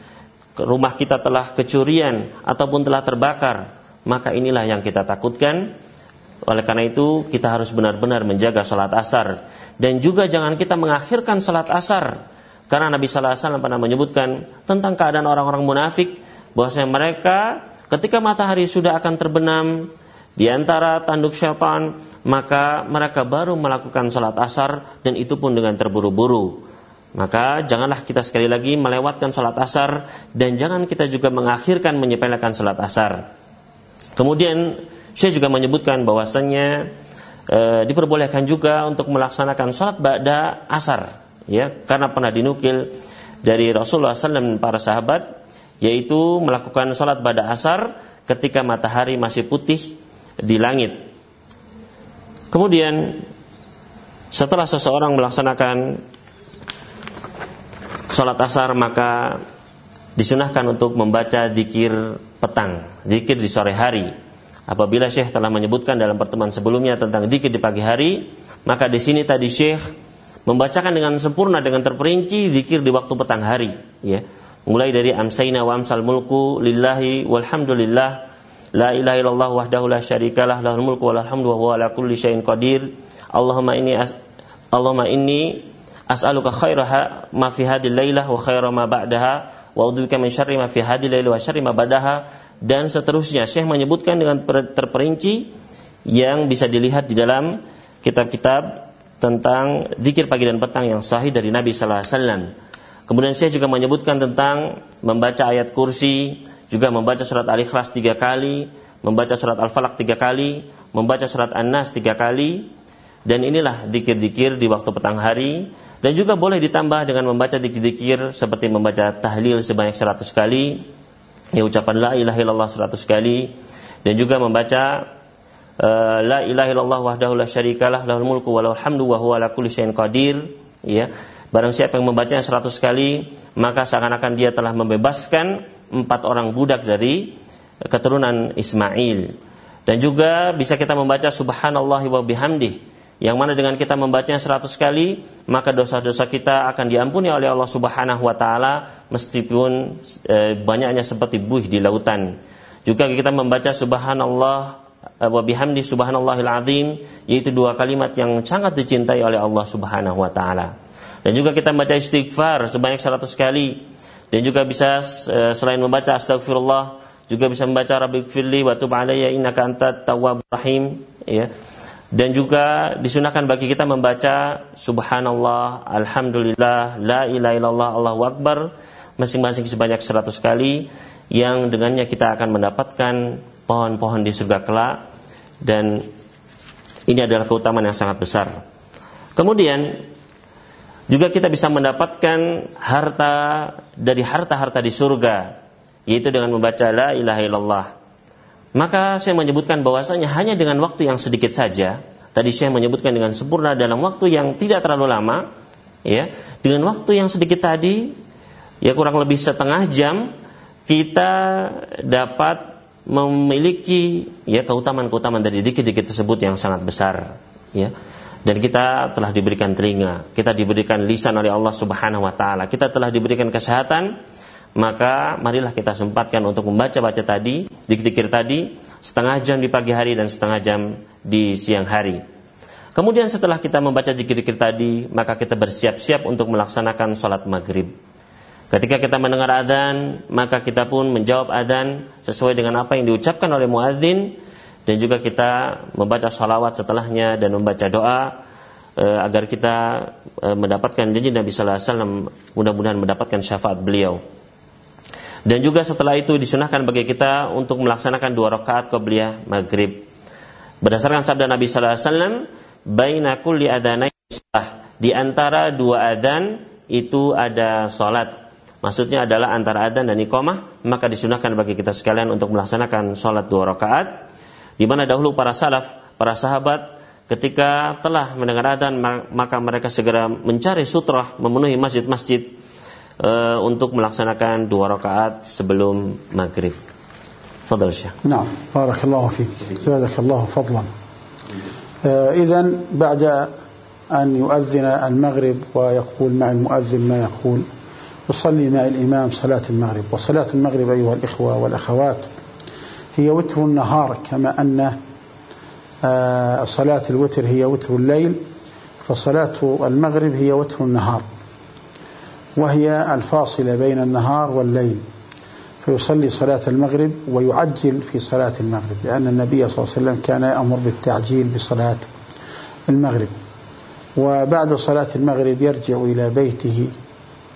rumah kita telah kecurian ataupun telah terbakar, maka inilah yang kita takutkan. Oleh karena itu, kita harus benar-benar menjaga sholat asar dan juga jangan kita mengakhirkan sholat asar karena Nabi Sallallahu Alaihi Wasallam pernah menyebutkan tentang keadaan orang-orang munafik bahwasanya mereka ketika matahari sudah akan terbenam di antara tanduk syaitan, maka mereka baru melakukan salat asar dan itu pun dengan terburu-buru. Maka janganlah kita sekali lagi melewatkan salat asar dan jangan kita juga mengakhirkan menyepelekan salat asar. Kemudian saya juga menyebutkan bahwasannya e, diperbolehkan juga untuk melaksanakan salat ba'da asar ya karena pernah dinukil dari Rasulullah SAW dan para sahabat yaitu melakukan salat pada asar ketika matahari masih putih di langit. Kemudian setelah seseorang melaksanakan sholat asar maka disunahkan untuk membaca zikir petang, zikir di sore hari. Apabila Syekh telah menyebutkan dalam pertemuan sebelumnya tentang zikir di pagi hari, maka di sini tadi Syekh membacakan dengan sempurna dengan terperinci zikir di waktu petang hari, ya. Mulai dari amsayna wa amsal mulku lillahi walhamdulillah La ilaha illallah wahdahu la syarikalah lahul mulku wa hamdu wa huwa ala kulli syai'in qadir. Allahumma inni as Allahumma inni as'aluka khairaha ma fi hadhihi lailah wa khaira ma ba'daha wa a'udzubika min syarri ma fi hadhihi lailah wa syarri ma ba'daha dan seterusnya. Syekh menyebutkan dengan terperinci yang bisa dilihat di dalam kitab-kitab tentang zikir pagi dan petang yang sahih dari Nabi sallallahu alaihi wasallam. Kemudian saya juga menyebutkan tentang membaca ayat kursi, juga membaca surat Al-Ikhlas tiga kali, membaca surat Al-Falaq tiga kali, membaca surat An-Nas tiga kali, dan inilah dikir-dikir di waktu petang hari, dan juga boleh ditambah dengan membaca dikir-dikir seperti membaca tahlil sebanyak seratus kali, ya ucapan la ilaha illallah 100 kali. Dan juga membaca uh, la ilaha illallah wahdahu la syarikalah lahul mulku wa lahul hamdu wa huwa ala kulli syai'in qadir. Ya. Barang siapa yang membacanya 100 kali maka seakan-akan dia telah membebaskan empat orang budak dari keturunan Ismail. Dan juga bisa kita membaca subhanallah wa bihamdih yang mana dengan kita membacanya seratus kali maka dosa-dosa kita akan diampuni oleh Allah Subhanahu wa taala meskipun e, banyaknya seperti buih di lautan. Juga kita membaca subhanallah e, wa bihamdi subhanallahil azim yaitu dua kalimat yang sangat dicintai oleh Allah Subhanahu wa taala. Dan juga kita membaca istighfar sebanyak seratus kali dan juga bisa e, selain membaca astagfirullah juga bisa membaca rabbighfirli wa tub alayya innaka antat tawwabur rahim ya dan juga disunahkan bagi kita membaca subhanallah, alhamdulillah, la ilaha illallah, Allahu akbar masing-masing sebanyak 100 kali yang dengannya kita akan mendapatkan pohon-pohon di surga kelak dan ini adalah keutamaan yang sangat besar. Kemudian juga kita bisa mendapatkan harta dari harta-harta di surga yaitu dengan membaca la ilaha illallah maka saya menyebutkan bahwasanya hanya dengan waktu yang sedikit saja, tadi saya menyebutkan dengan sempurna dalam waktu yang tidak terlalu lama, ya, dengan waktu yang sedikit tadi, ya kurang lebih setengah jam, kita dapat memiliki ya keutamaan-keutamaan dari dikit-dikit tersebut yang sangat besar, ya. Dan kita telah diberikan telinga, kita diberikan lisan oleh Allah Subhanahu wa taala, kita telah diberikan kesehatan, maka marilah kita sempatkan untuk membaca-baca tadi, dikir tadi, setengah jam di pagi hari dan setengah jam di siang hari. Kemudian setelah kita membaca zikir-zikir tadi, maka kita bersiap-siap untuk melaksanakan sholat maghrib. Ketika kita mendengar adzan, maka kita pun menjawab adzan sesuai dengan apa yang diucapkan oleh muadzin dan juga kita membaca sholawat setelahnya dan membaca doa e, agar kita e, mendapatkan janji Nabi Sallallahu Alaihi Wasallam mudah-mudahan mendapatkan syafaat beliau. Dan juga setelah itu disunahkan bagi kita untuk melaksanakan dua rakaat qabliyah maghrib. Berdasarkan sabda Nabi sallallahu alaihi wasallam, "Baina kulli Di antara dua adzan itu ada salat. Maksudnya adalah antara adzan dan iqamah, maka disunahkan bagi kita sekalian untuk melaksanakan salat dua rakaat. Di mana dahulu para salaf, para sahabat ketika telah mendengar adzan maka mereka segera mencari sutrah memenuhi masjid-masjid uh, untuk melaksanakan dua rakaat sebelum maghrib. Fadal Syekh. نعم بارك الله فيك زادك الله فضلا إذا بعد أن يؤذن المغرب ويقول مع المؤذن ما يقول يصلي مع الإمام صلاة المغرب وصلاة المغرب أيها الإخوة والأخوات هي وتر النهار كما أن صلاة الوتر هي وتر الليل فصلاة المغرب هي وتر النهار وهي الفاصلة بين النهار والليل فيصلي صلاة المغرب ويعجل في صلاة المغرب لأن النبي صلى الله عليه وسلم كان يأمر بالتعجيل بصلاة المغرب. وبعد صلاة المغرب يرجع إلى بيته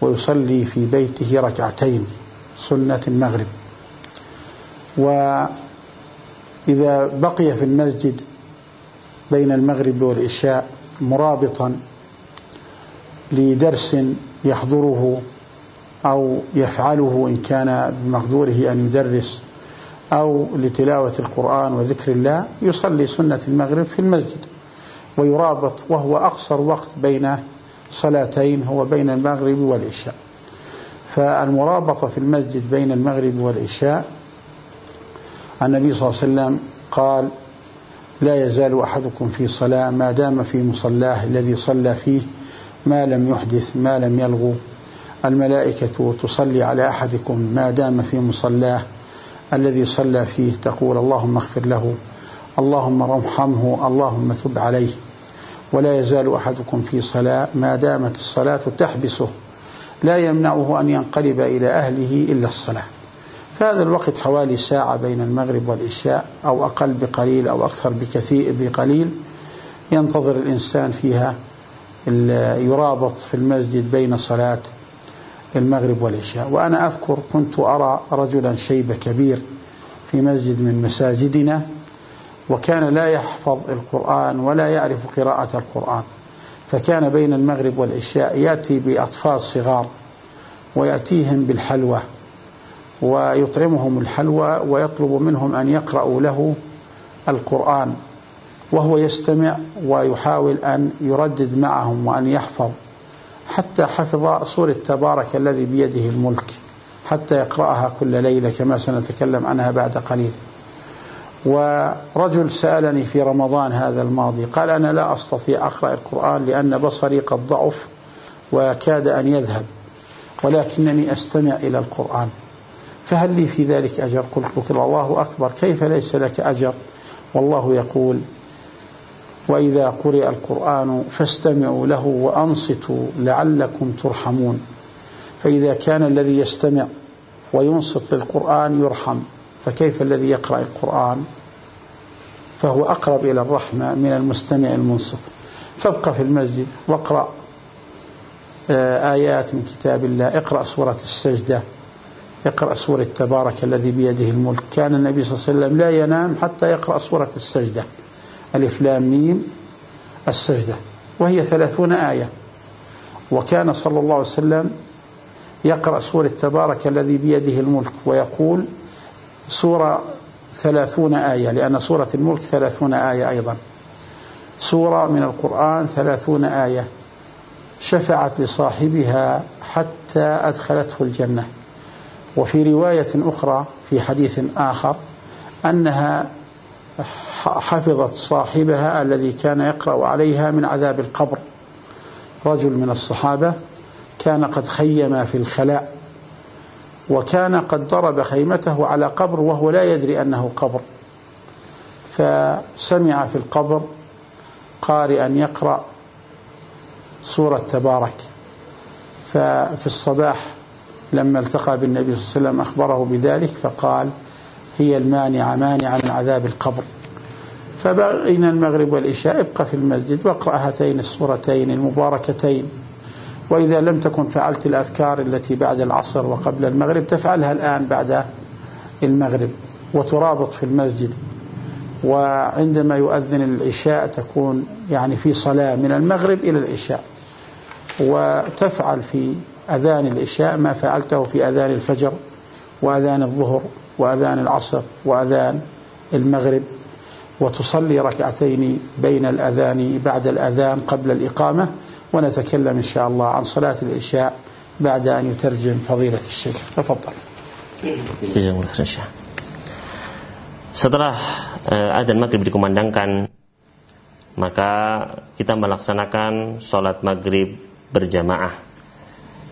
ويصلي في بيته ركعتين سنة المغرب. وإذا بقي في المسجد بين المغرب والعشاء مرابطا لدرس يحضره أو يفعله إن كان بمقدوره أن يدرس أو لتلاوة القرآن وذكر الله يصلي سنة المغرب في المسجد ويرابط وهو أقصر وقت بين صلاتين هو بين المغرب والعشاء. فالمرابطة في المسجد بين المغرب والعشاء النبي صلى الله عليه وسلم قال لا يزال أحدكم في صلاة ما دام في مصلاه الذي صلى فيه ما لم يحدث ما لم يلغو. الملائكة تصلي على أحدكم ما دام في مصلاه. الذي صلى فيه تقول اللهم اغفر له اللهم ارحمه اللهم تب عليه. ولا يزال أحدكم في صلاة ما دامت الصلاة تحبسه. لا يمنعه أن ينقلب إلى أهله إلا الصلاة. فهذا الوقت حوالي ساعة بين المغرب والعشاء أو أقل بقليل أو أكثر بكثير بقليل ينتظر الإنسان فيها. يرابط في المسجد بين صلاة المغرب والعشاء. وأنا أذكر كنت أرى رجلا شيب كبير في مسجد من مساجدنا وكان لا يحفظ القرآن ولا يعرف قراءة القرآن. فكان بين المغرب والعشاء يأتي بأطفال صغار ويأتيهم بالحلوى ويطعمهم الحلوى ويطلب منهم أن يقرأوا له القرآن. وهو يستمع ويحاول أن يردد معهم وأن يحفظ حتى حفظ سورة تبارك الذي بيده الملك حتى يقرأها كل ليلة كما سنتكلم عنها بعد قليل. ورجل سألني في رمضان هذا الماضي قال أنا لا أستطيع أقرأ القرآن لأن بصري قد ضعف وكاد أن يذهب ولكنني أستمع إلى القرآن. فهل لي في ذلك أجر؟ قلت الله أكبر كيف ليس لك أجر؟ والله يقول وإذا قرئ القرآن فاستمعوا له وأنصتوا لعلكم ترحمون. فإذا كان الذي يستمع وينصت للقرآن يرحم فكيف الذي يقرأ القرآن؟ فهو أقرب إلى الرحمة من المستمع المنصت. فابقى في المسجد واقرأ آه، آيات من كتاب الله اقرأ سورة السجدة اقرأ سورة تبارك الذي بيده الملك. كان النبي صلى الله عليه وسلم لا ينام حتى يقرأ سورة السجدة. ألف لام ميم السجدة وهي ثلاثون آية. وكان صلى الله عليه وسلم يقرأ سورة تبارك الذي بيده الملك ويقول سورة ثلاثون آية لأن سورة الملك ثلاثون آية أيضا. سورة من القرآن ثلاثون آية شفعت لصاحبها حتى أدخلته الجنة. وفي رواية أخرى في حديث آخر أنها حفظت صاحبها الذي كان يقرأ عليها من عذاب القبر. رجل من الصحابة كان قد خيم في الخلاء وكان قد ضرب خيمته على قبر وهو لا يدري أنه قبر. فسمع في القبر قارئا يقرأ سورة تبارك. ففي الصباح لما التقى بالنبي صلى الله عليه وسلم أخبره بذلك فقال هي المانعة مانعة من عذاب القبر. فبين المغرب والعشاء ابقى في المسجد واقرأ هاتين السورتين المباركتين. وإذا لم تكن فعلت الأذكار التي بعد العصر وقبل المغرب تفعلها الآن بعد المغرب وترابط في المسجد. وعندما يؤذن العشاء تكون يعني في صلاة من المغرب إلى العشاء. وتفعل في أذان العشاء ما فعلته في أذان الفجر وأذان الظهر. وأذان العصر وأذان المغرب وتصلي ركعتين بين الأذان بعد الأذان قبل الإقامة ونتكلم إن شاء الله عن صلاة العشاء بعد أن يترجم فضيلة الشيخ. تفضل. Setelah uh, adzan maghrib dikumandangkan, maka kita melaksanakan sholat maghrib berjamaah,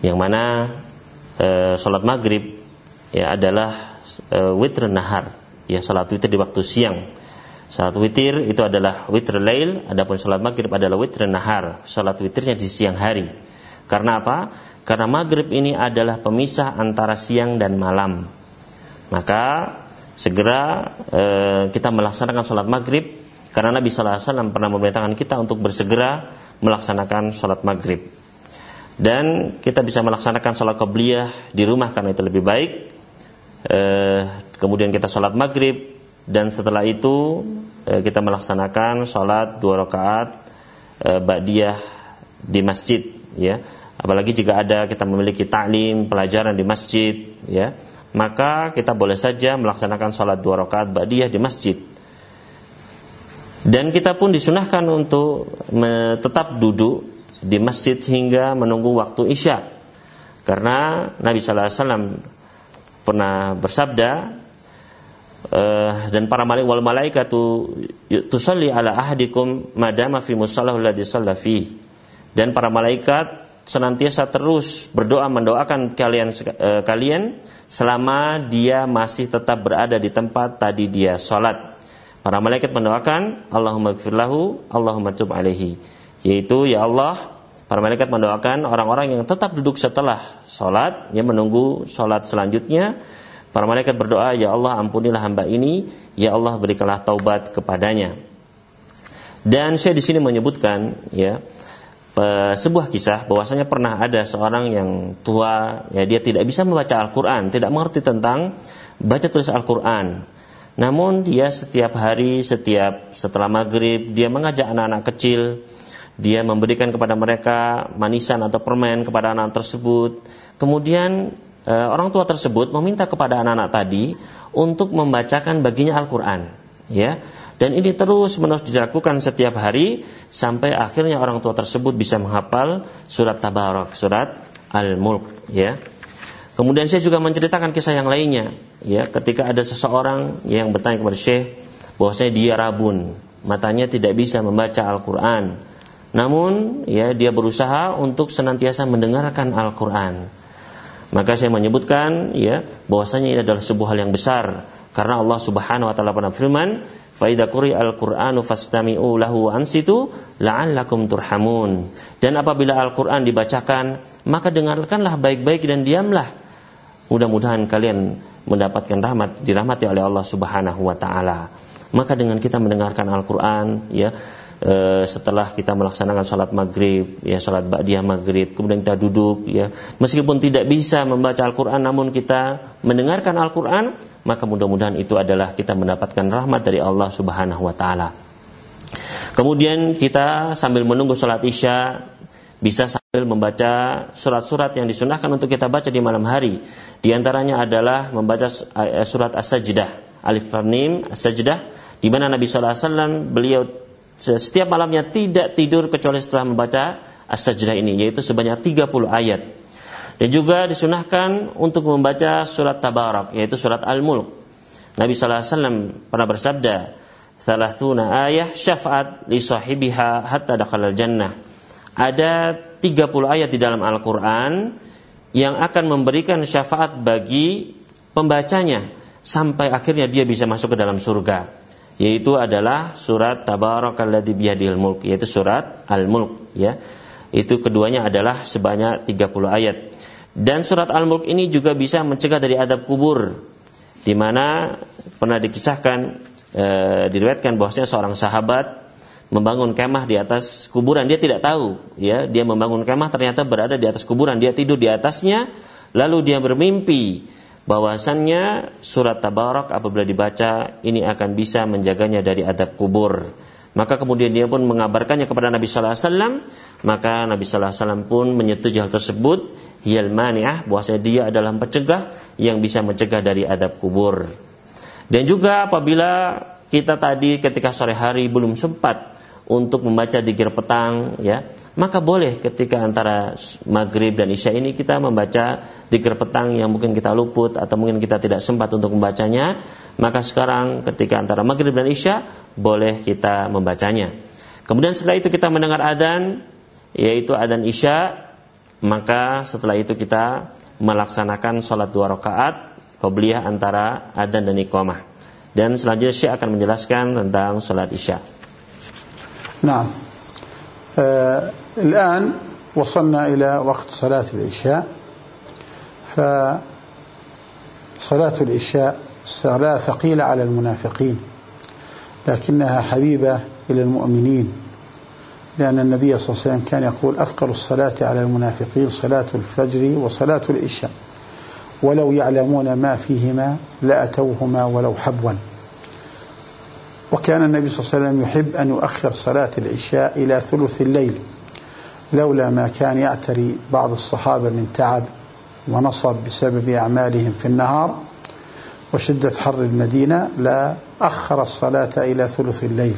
yang mana uh, sholat maghrib ya adalah uh, witr nahar, ya sholat witir di waktu siang Salat witir itu adalah witr lail, adapun salat maghrib adalah witr nahar. Salat witirnya di siang hari. Karena apa? Karena maghrib ini adalah pemisah antara siang dan malam. Maka segera e, kita melaksanakan salat maghrib karena Nabi Sallallahu Alaihi Wasallam pernah memerintahkan kita untuk bersegera melaksanakan salat maghrib. Dan kita bisa melaksanakan salat qabliyah di rumah karena itu lebih baik. E, kemudian kita salat maghrib dan setelah itu eh, kita melaksanakan sholat dua rakaat eh, ba'diyah di masjid ya. Apalagi jika ada kita memiliki taklim pelajaran di masjid ya. Maka kita boleh saja melaksanakan sholat dua rakaat ba'diyah di masjid. Dan kita pun disunahkan untuk tetap duduk di masjid hingga menunggu waktu isya. Karena Nabi Sallallahu Alaihi Wasallam pernah bersabda uh, dan para malaikat wal malaikatu tusalli ala ahadikum madama fi musallahu alladhi fi dan para malaikat senantiasa terus berdoa mendoakan kalian uh, kalian selama dia masih tetap berada di tempat tadi dia sholat. Para malaikat mendoakan Allahumma gfirlahu, Allahumma tub alaihi. Yaitu ya Allah, para malaikat mendoakan orang-orang yang tetap duduk setelah sholat, yang menunggu sholat selanjutnya Para malaikat berdoa, "Ya Allah, ampunilah hamba ini, ya Allah, berikanlah taubat kepadanya." Dan saya di sini menyebutkan ya sebuah kisah bahwasanya pernah ada seorang yang tua, ya dia tidak bisa membaca Al-Qur'an, tidak mengerti tentang baca tulis Al-Qur'an. Namun dia setiap hari, setiap setelah maghrib, dia mengajak anak-anak kecil, dia memberikan kepada mereka manisan atau permen kepada anak tersebut. Kemudian uh, orang tua tersebut meminta kepada anak-anak tadi untuk membacakan baginya Al-Qur'an, ya. Dan ini terus menerus dilakukan setiap hari sampai akhirnya orang tua tersebut bisa menghafal surat Tabarak, surat Al-Mulk, ya. Kemudian saya juga menceritakan kisah yang lainnya, ya, ketika ada seseorang yang bertanya kepada Syekh bahwasanya dia rabun, matanya tidak bisa membaca Al-Qur'an. Namun, ya, dia berusaha untuk senantiasa mendengarkan Al-Qur'an. Maka saya menyebutkan ya bahwasanya ini adalah sebuah hal yang besar karena Allah Subhanahu wa taala pernah firman, "Fa idza al-Qur'anu fastami'u lahu ansitu la'allakum turhamun." Dan apabila Al-Qur'an dibacakan, maka dengarkanlah baik-baik dan diamlah. Mudah-mudahan kalian mendapatkan rahmat dirahmati oleh Allah Subhanahu wa taala. Maka dengan kita mendengarkan Al-Qur'an ya Eh, setelah kita melaksanakan sholat maghrib, ya sholat ba'diyah maghrib, kemudian kita duduk, ya meskipun tidak bisa membaca Al-Quran, namun kita mendengarkan Al-Quran, maka mudah-mudahan itu adalah kita mendapatkan rahmat dari Allah Subhanahu Wa Taala. Kemudian kita sambil menunggu sholat isya bisa sambil membaca surat-surat yang disunahkan untuk kita baca di malam hari. Di antaranya adalah membaca eh, surat As-Sajdah, Alif Lam Mim As-Sajdah, di mana Nabi Sallallahu Alaihi Wasallam beliau setiap malamnya tidak tidur kecuali setelah membaca as-sajdah ini yaitu sebanyak 30 ayat. Dan juga disunahkan untuk membaca surat Tabarak yaitu surat Al-Mulk. Nabi sallallahu alaihi wasallam pernah bersabda, "Thalathuna ayah syafaat li sahibiha hatta dakhalal jannah." Ada 30 ayat di dalam Al-Qur'an yang akan memberikan syafaat bagi pembacanya sampai akhirnya dia bisa masuk ke dalam surga yaitu adalah surat tabarakalladzi biyadil mulk yaitu surat al-mulk ya. Itu keduanya adalah sebanyak 30 ayat. Dan surat al-mulk ini juga bisa mencegah dari adab kubur di mana pernah dikisahkan e, diriwayatkan bahwasanya seorang sahabat membangun kemah di atas kuburan. Dia tidak tahu ya dia membangun kemah ternyata berada di atas kuburan. Dia tidur di atasnya lalu dia bermimpi bahwasannya surat Tabarak apabila dibaca ini akan bisa menjaganya dari adab kubur. Maka kemudian dia pun mengabarkannya kepada Nabi Sallallahu Alaihi Wasallam. Maka Nabi Sallallahu Alaihi Wasallam pun menyetujui hal tersebut. Hiyal mani'ah, bahwasanya dia adalah pencegah yang bisa mencegah dari adab kubur. Dan juga apabila kita tadi ketika sore hari belum sempat untuk membaca di petang, ya, maka boleh ketika antara maghrib dan isya ini kita membaca dikir petang yang mungkin kita luput atau mungkin kita tidak sempat untuk membacanya maka sekarang ketika antara maghrib dan isya boleh kita membacanya kemudian setelah itu kita mendengar adan yaitu adan isya maka setelah itu kita melaksanakan sholat dua rakaat qobliyah antara adan dan iqamah dan selanjutnya Syekh akan menjelaskan tentang sholat isya. Nah, الآن وصلنا إلى وقت صلاة العشاء. فصلاة العشاء صلاة ثقيلة على المنافقين لكنها حبيبة إلى المؤمنين لأن النبي صلى الله عليه وسلم كان يقول أثقل الصلاة على المنافقين صلاة الفجر وصلاة العشاء. ولو يعلمون ما فيهما لأتوهما ولو حبوا. وكان النبي صلى الله عليه وسلم يحب أن يؤخر صلاة العشاء إلى ثلث الليل. لولا ما كان يعتري بعض الصحابة من تعب ونصب بسبب أعمالهم في النهار وشدة حر المدينة لا أخر الصلاة إلى ثلث الليل.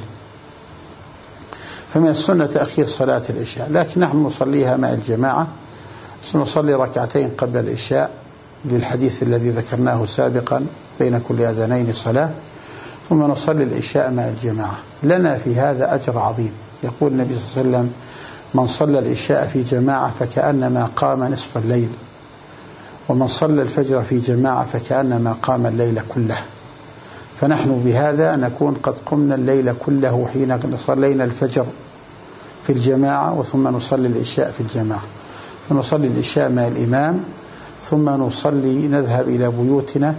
فمن السنة تأخير صلاة العشاء. لكن نحن نصليها مع الجماعة. سنصلي ركعتين قبل العشاء للحديث الذي ذكرناه سابقا بين كل أذانين صلاة. ثم نصلي العشاء مع الجماعة. لنا في هذا أجر عظيم. يقول النبي صلى الله عليه وسلم من صلى العشاء في جماعة فكأنما قام نصف الليل ومن صلى الفجر في جماعة فكأنما قام الليل كله. فنحن بهذا نكون قد قمنا الليل كله حين صلينا الفجر في الجماعة وثم نصلي العشاء في الجماعة. فنصلي العشاء مع الإمام ثم نصلي نذهب إلى بيوتنا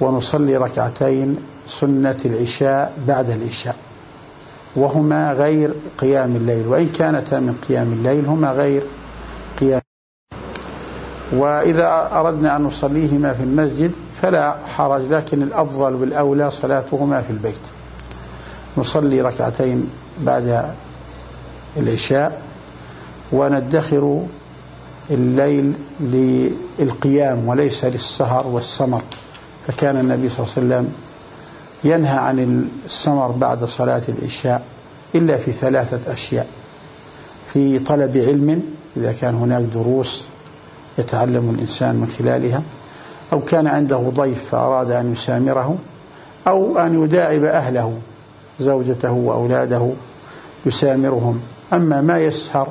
ونصلي ركعتين سنة العشاء بعد العشاء. وهما غير قيام الليل وإن كانتا من قيام الليل هما غير قيام. وإذا أردنا أن نصليهما في المسجد فلا حرج لكن الأفضل والأولى صلاتهما في البيت. نصلي ركعتين بعد العشاء وندخر الليل للقيام وليس للسهر والسمر. فكان النبي صلى الله عليه وسلم ينهى عن السمر بعد صلاة العشاء إلا في ثلاثة أشياء. في طلب علم إذا كان هناك دروس يتعلم الإنسان من خلالها أو كان عنده ضيف فأراد أن يسامره أو أن يداعب أهله زوجته وأولاده يسامرهم. أما ما يسهر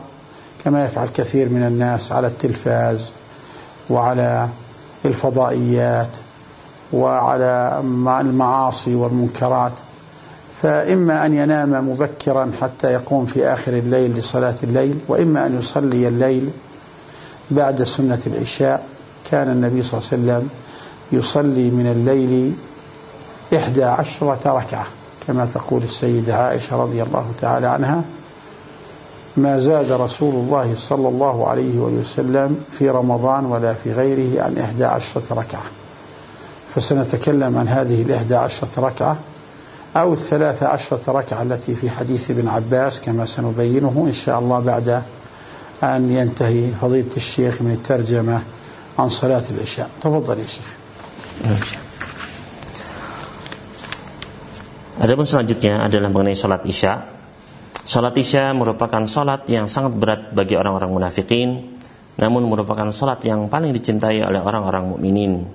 كما يفعل كثير من الناس على التلفاز وعلى الفضائيات وعلى المعاصي والمنكرات فإما أن ينام مبكرا حتى يقوم في آخر الليل لصلاة الليل وإما أن يصلي الليل بعد سنة العشاء. كان النبي صلى الله عليه وسلم يصلي من الليل إحدى عشرة ركعة كما تقول السيدة عائشة رضي الله تعالى عنها. ما زاد رسول الله صلى الله عليه وسلم في رمضان ولا في غيره عن إحدى عشرة ركعة. فسنتكلم عن هذه الإحدى عشرة ركعة أو الثلاثة عشرة ركعة التي في حديث ابن عباس كما سنبينه إن شاء الله بعد أن ينتهي فضيلة الشيخ من الترجمة عن صلاة العشاء تفضل يا شيخ Adapun selanjutnya adalah mengenai sholat isya. Sholat isya merupakan sholat yang sangat berat bagi orang-orang munafikin, namun merupakan sholat yang paling dicintai oleh orang-orang mukminin.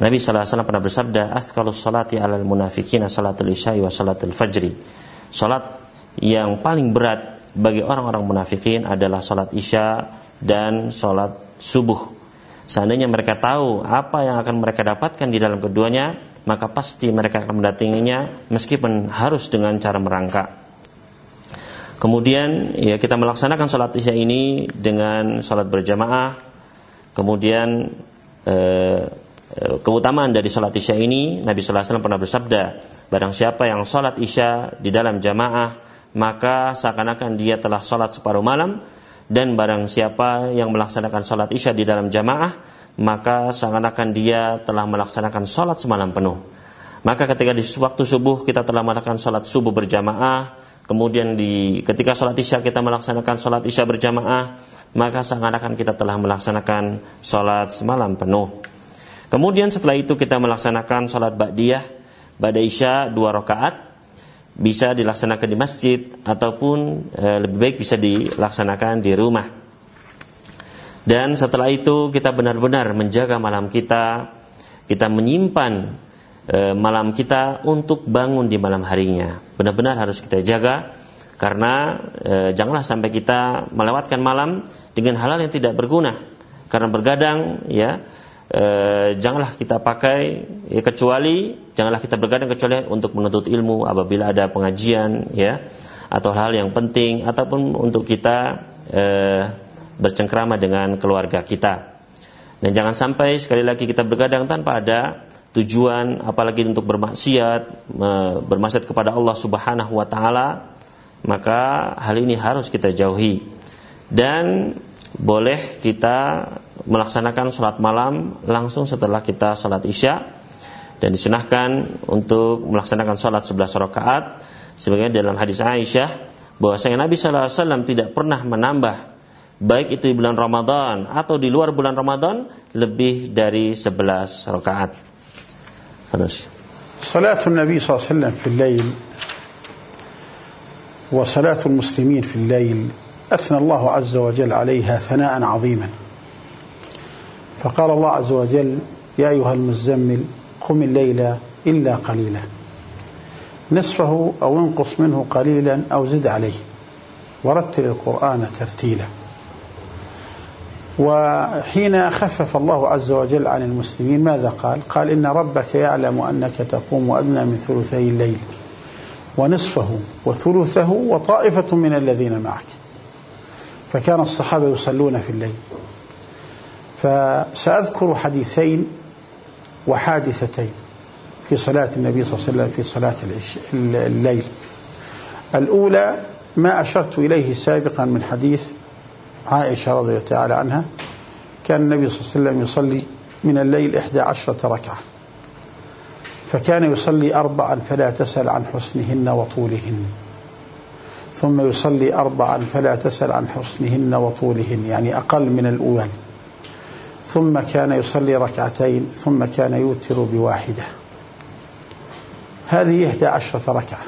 Nabi SAW pernah bersabda, "Athqalus salati 'alal munafiqina salatul isya wa salatul fajri." Salat yang paling berat bagi orang-orang munafikin adalah salat isya dan salat subuh. Seandainya mereka tahu apa yang akan mereka dapatkan di dalam keduanya, maka pasti mereka akan mendatanginya meskipun harus dengan cara merangkak. Kemudian ya kita melaksanakan sholat isya ini dengan sholat berjamaah. Kemudian eh keutamaan dari sholat isya ini Nabi Sallallahu Alaihi Wasallam pernah bersabda, barang siapa yang sholat isya di dalam jamaah maka seakan-akan dia telah sholat separuh malam dan barang siapa yang melaksanakan sholat isya di dalam jamaah maka seakan-akan dia telah melaksanakan sholat semalam penuh. Maka ketika di waktu subuh kita telah melaksanakan sholat subuh berjamaah, kemudian di ketika sholat isya kita melaksanakan sholat isya berjamaah, maka seakan-akan kita telah melaksanakan sholat semalam penuh. Kemudian setelah itu kita melaksanakan sholat ba'diyah, ba'da isya dua rakaat, bisa dilaksanakan di masjid ataupun e, lebih baik bisa dilaksanakan di rumah. Dan setelah itu kita benar-benar menjaga malam kita, kita menyimpan e, malam kita untuk bangun di malam harinya. Benar-benar harus kita jaga karena e, janganlah sampai kita melewatkan malam dengan hal-hal yang tidak berguna. Karena bergadang ya e, janganlah kita pakai ya, kecuali janganlah kita bergadang kecuali untuk menuntut ilmu apabila ada pengajian ya atau hal yang penting ataupun untuk kita e, bercengkrama dengan keluarga kita. Dan jangan sampai sekali lagi kita bergadang tanpa ada tujuan apalagi untuk bermaksiat, bermaksiat kepada Allah Subhanahu wa taala, maka hal ini harus kita jauhi. Dan boleh kita melaksanakan sholat malam langsung setelah kita sholat isya dan disunahkan untuk melaksanakan sholat 11 rakaat sebagaimana dalam hadis Aisyah bahwa Nabi Sallallahu Alaihi Wasallam tidak pernah menambah baik itu di bulan Ramadan atau di luar bulan Ramadan lebih dari 11 rakaat. Terus. صلاة النبي صلى الله عليه وسلم في الليل وصلاة المسلمين في الليل أثنى الله عز وجل عليها ثناء عظيما. فقال الله عز وجل يا أيها المزمل قم الليل إلا قليلا. نصفه أو انقص منه قليلا أو زد عليه. ورتل القرآن ترتيلا. وحين خفف الله عز وجل عن المسلمين ماذا قال؟ قال إن ربك يعلم أنك تقوم أدنى من ثلثي الليل. ونصفه وثلثه وطائفة من الذين معك. فكان الصحابة يصلون في الليل. فسأذكر حديثين وحادثتين في صلاة النبي صلى الله عليه وسلم في صلاة الليل. الأولى ما أشرت إليه سابقا من حديث عائشة رضي الله تعالى عنها كان النبي صلى الله عليه وسلم يصلي من الليل إحدى عشرة ركعة. فكان يصلي أربعا فلا تسأل عن حسنهن وطولهن. ثم يصلي أربعا فلا تسأل عن حسنهن وطولهن يعني أقل من الأول. ثم كان يصلي ركعتين ثم كان يوتر بواحدة. هذه إحدى عشرة ركعة.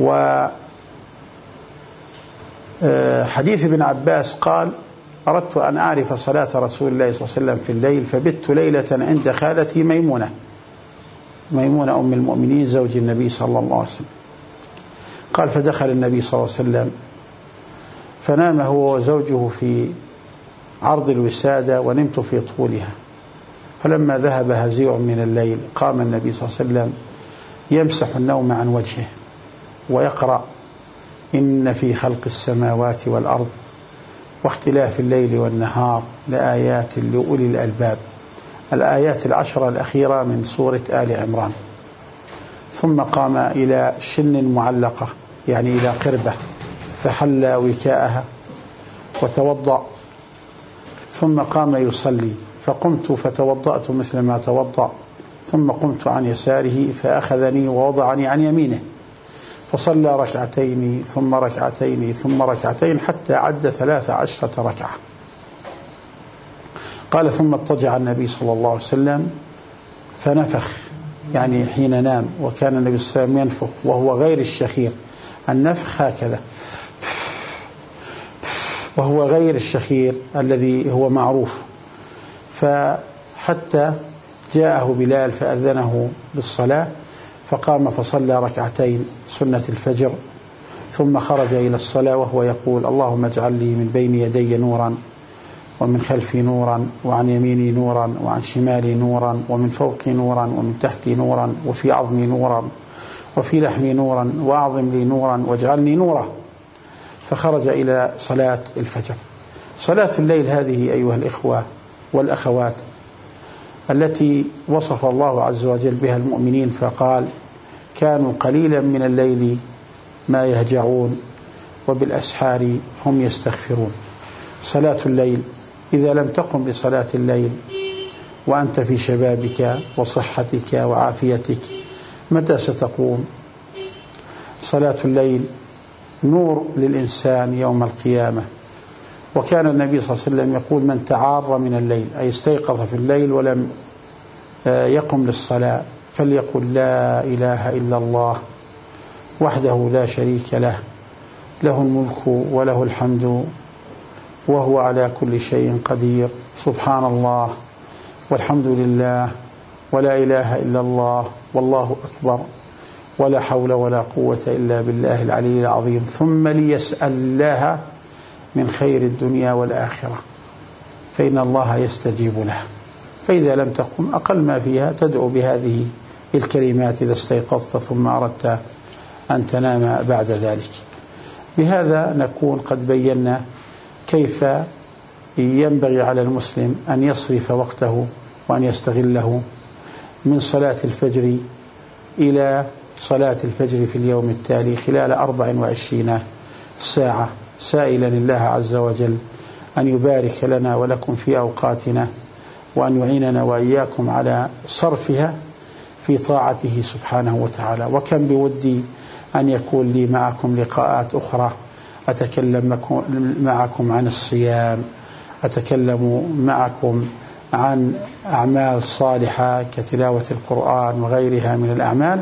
آه، ابن عباس قال أردت أن أعرف صلاة رسول الله صلى الله عليه وسلم في الليل فبت ليلة عند خالتي ميمونة. ميمونة أم المؤمنين زوج النبي صلى الله عليه وسلم. قال فدخل النبي صلى الله عليه وسلم فنام هو وزوجه في عرض الوسادة ونمت في طولها. فلما ذهب هزيع من الليل قام النبي صلى الله عليه وسلم يمسح النوم عن وجهه ويقرأ إن في خلق السماوات والأرض واختلاف الليل والنهار لآيات لأولي الألباب الآيات العشرة الأخيرة من سورة آل عمران. ثم قام إلى شن معلقة يعني إلى قربة فحل وكاءها وتوضأ ثم قام يصلي فقمت فتوضأت مثل ما توضأ ثم قمت عن يساره فأخذني ووضعني عن يمينه فصلى ركعتين ثم ركعتين ثم ركعتين حتى عد ثلاث عشرة ركعة. قال ثم اضطجع النبي صلى الله عليه وسلم فنفخ يعني حين نام وكان النبي صلى الله عليه وسلم ينفخ وهو غير الشخير. النفخ هكذا. وهو غير الشخير الذي هو معروف. فحتى جاءه بلال فأذنه بالصلاة فقام فصلى ركعتين سنة الفجر ثم خرج إلى الصلاة وهو يقول اللهم اجعل لي من بين يدي نورا ومن خلفي نورا وعن يميني نورا وعن شمالي نورا ومن فوقي نورا ومن تحتي نورا وفي عظمي نورا. وفي لحمي نورا وأعظم لي نورا واجعلني نورا. فخرج إلى صلاة الفجر. صلاة الليل هذه أيها الإخوة والأخوات التي وصف الله عز وجل بها المؤمنين فقال كانوا قليلا من الليل ما يهجعون وبالأسحار هم يستغفرون. صلاة الليل إذا لم تقم بصلاة الليل وأنت في شبابك وصحتك وعافيتك متى ستقوم؟ صلاة الليل نور للإنسان يوم القيامة. وكان النبي صلى الله عليه وسلم يقول من تعار من الليل أي استيقظ في الليل ولم آه، يقم للصلاة فليقل لا إله إلا الله وحده لا شريك له له الملك وله الحمد وهو على كل شيء قدير. سبحان الله والحمد لله ولا إله إلا الله والله أكبر ولا حول ولا قوة إلا بالله العلي العظيم. ثم ليسأل الله من خير الدنيا والآخرة. فإن الله يستجيب له. فإذا لم تقم أقل ما فيها تدعو بهذه الكلمات إذا استيقظت ثم أردت أن تنام بعد ذلك. بهذا نكون قد بينا كيف ينبغي على المسلم أن يصرف وقته وأن يستغله من صلاة الفجر إلى صلاة الفجر في اليوم التالي خلال 24 ساعة. سائلا الله عز وجل أن يبارك لنا ولكم في أوقاتنا وأن يعيننا وإياكم على صرفها في طاعته سبحانه وتعالى. وكم بودي أن يكون لي معكم لقاءات أخرى. أتكلم معكم عن الصيام. أتكلم معكم عن أعمال صالحة كتلاوة القرآن وغيرها من الأعمال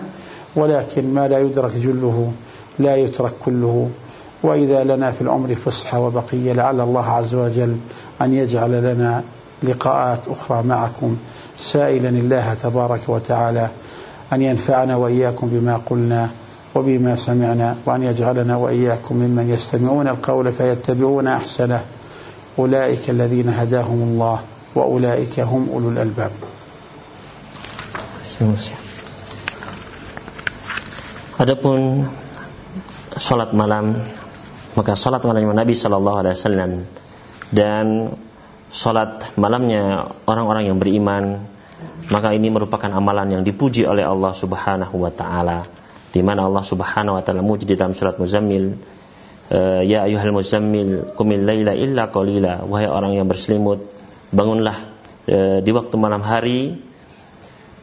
ولكن ما لا يدرك جله لا يترك كله. وإذا لنا في العمر فسحة وبقية لعل الله عز وجل أن يجعل لنا لقاءات أخرى معكم. سائلا الله تبارك وتعالى أن ينفعنا وإياكم بما قلنا وبما سمعنا وأن يجعلنا وإياكم ممن يستمعون القول فيتبعون أحسنه. أولئك الذين هداهم الله. وأولئك هم أولو الألباب Adapun salat malam maka salat malamnya Nabi Shallallahu Alaihi Wasallam dan salat malamnya orang-orang yang beriman maka ini merupakan amalan yang dipuji oleh Allah Subhanahu wa taala di mana Allah Subhanahu wa taala muji di dalam surat Muzammil eh, ya ayuhal muzammil qumil laila illa qalila wahai orang yang berselimut bangunlah eh, di waktu malam hari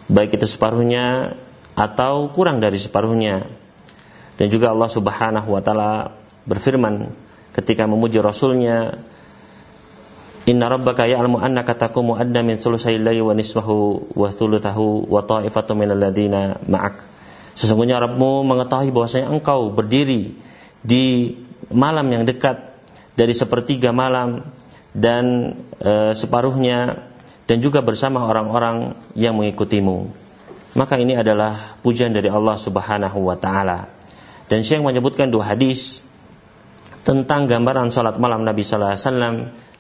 baik itu separuhnya atau kurang dari separuhnya dan juga Allah Subhanahu wa taala berfirman ketika memuji rasulnya Inna rabbaka ya'lamu annaka taqumu adna min sulusai layli wa nisfahu wa thuluthahu wa ta'ifatu ladina ma'ak. Sesungguhnya Rabbmu mengetahui bahwasanya engkau berdiri di malam yang dekat dari sepertiga malam dan e, separuhnya dan juga bersama orang-orang yang mengikutimu. Maka ini adalah pujian dari Allah Subhanahu wa taala. Dan Syekh menyebutkan dua hadis tentang gambaran salat malam Nabi sallallahu alaihi wasallam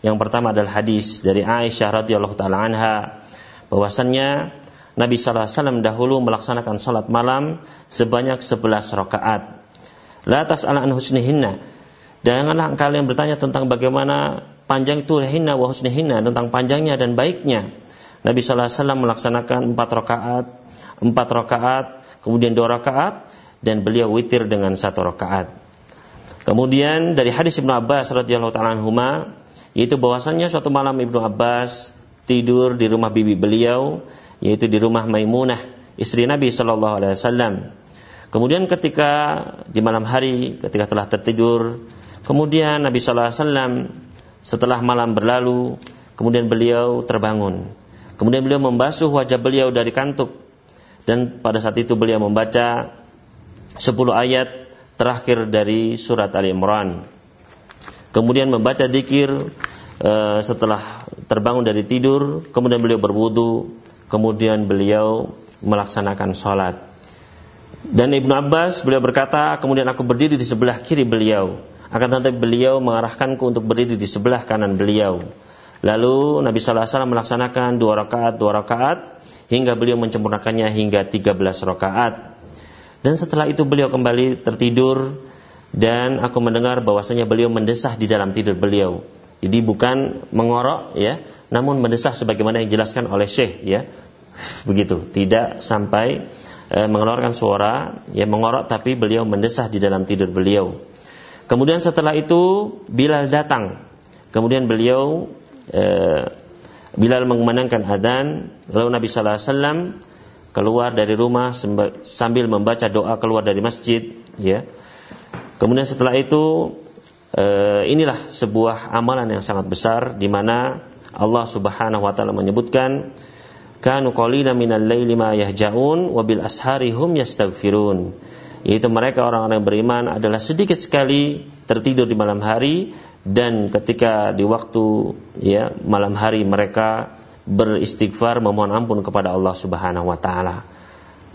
yang pertama adalah hadis dari Aisyah radhiyallahu taala anha bahwasannya Nabi sallallahu alaihi wasallam dahulu melaksanakan salat malam sebanyak 11 rakaat. La tas'al an husnihinna. Janganlah kalian bertanya tentang bagaimana panjang itu hinna wa husnihinna tentang panjangnya dan baiknya. Nabi sallallahu alaihi wasallam melaksanakan 4 rakaat, 4 rakaat, kemudian 2 rakaat dan beliau witir dengan satu rakaat. Kemudian dari hadis Ibnu Abbas radhiyallahu taala anhuma yaitu bahwasannya suatu malam Ibnu Abbas tidur di rumah bibi beliau yaitu di rumah Maimunah istri Nabi Shallallahu alaihi wasallam. Kemudian ketika di malam hari ketika telah tertidur kemudian Nabi Shallallahu alaihi wasallam setelah malam berlalu kemudian beliau terbangun. Kemudian beliau membasuh wajah beliau dari kantuk dan pada saat itu beliau membaca 10 ayat terakhir dari surat Ali Imran kemudian membaca zikir uh, setelah terbangun dari tidur, kemudian beliau berwudu, kemudian beliau melaksanakan sholat. Dan Ibnu Abbas beliau berkata, kemudian aku berdiri di sebelah kiri beliau. Akan tetapi beliau mengarahkanku untuk berdiri di sebelah kanan beliau. Lalu Nabi Sallallahu Alaihi melaksanakan dua rakaat, dua rakaat, hingga beliau mencempurnakannya hingga 13 rakaat. Dan setelah itu beliau kembali tertidur dan aku mendengar bahwasanya beliau mendesah di dalam tidur beliau. Jadi bukan mengorok ya, namun mendesah sebagaimana yang dijelaskan oleh Syekh ya. Begitu, tidak sampai e, mengeluarkan suara ya mengorok tapi beliau mendesah di dalam tidur beliau. Kemudian setelah itu Bilal datang. Kemudian beliau e, Bilal mengumandangkan adzan, lalu Nabi sallallahu alaihi wasallam keluar dari rumah sambil membaca doa keluar dari masjid ya. Kemudian setelah itu eh, inilah sebuah amalan yang sangat besar di mana Allah Subhanahu wa taala menyebutkan kanu qalina minal laili ma yahjaun wa bil ashari yaitu mereka orang-orang beriman adalah sedikit sekali tertidur di malam hari dan ketika di waktu ya malam hari mereka beristighfar memohon ampun kepada Allah Subhanahu wa taala.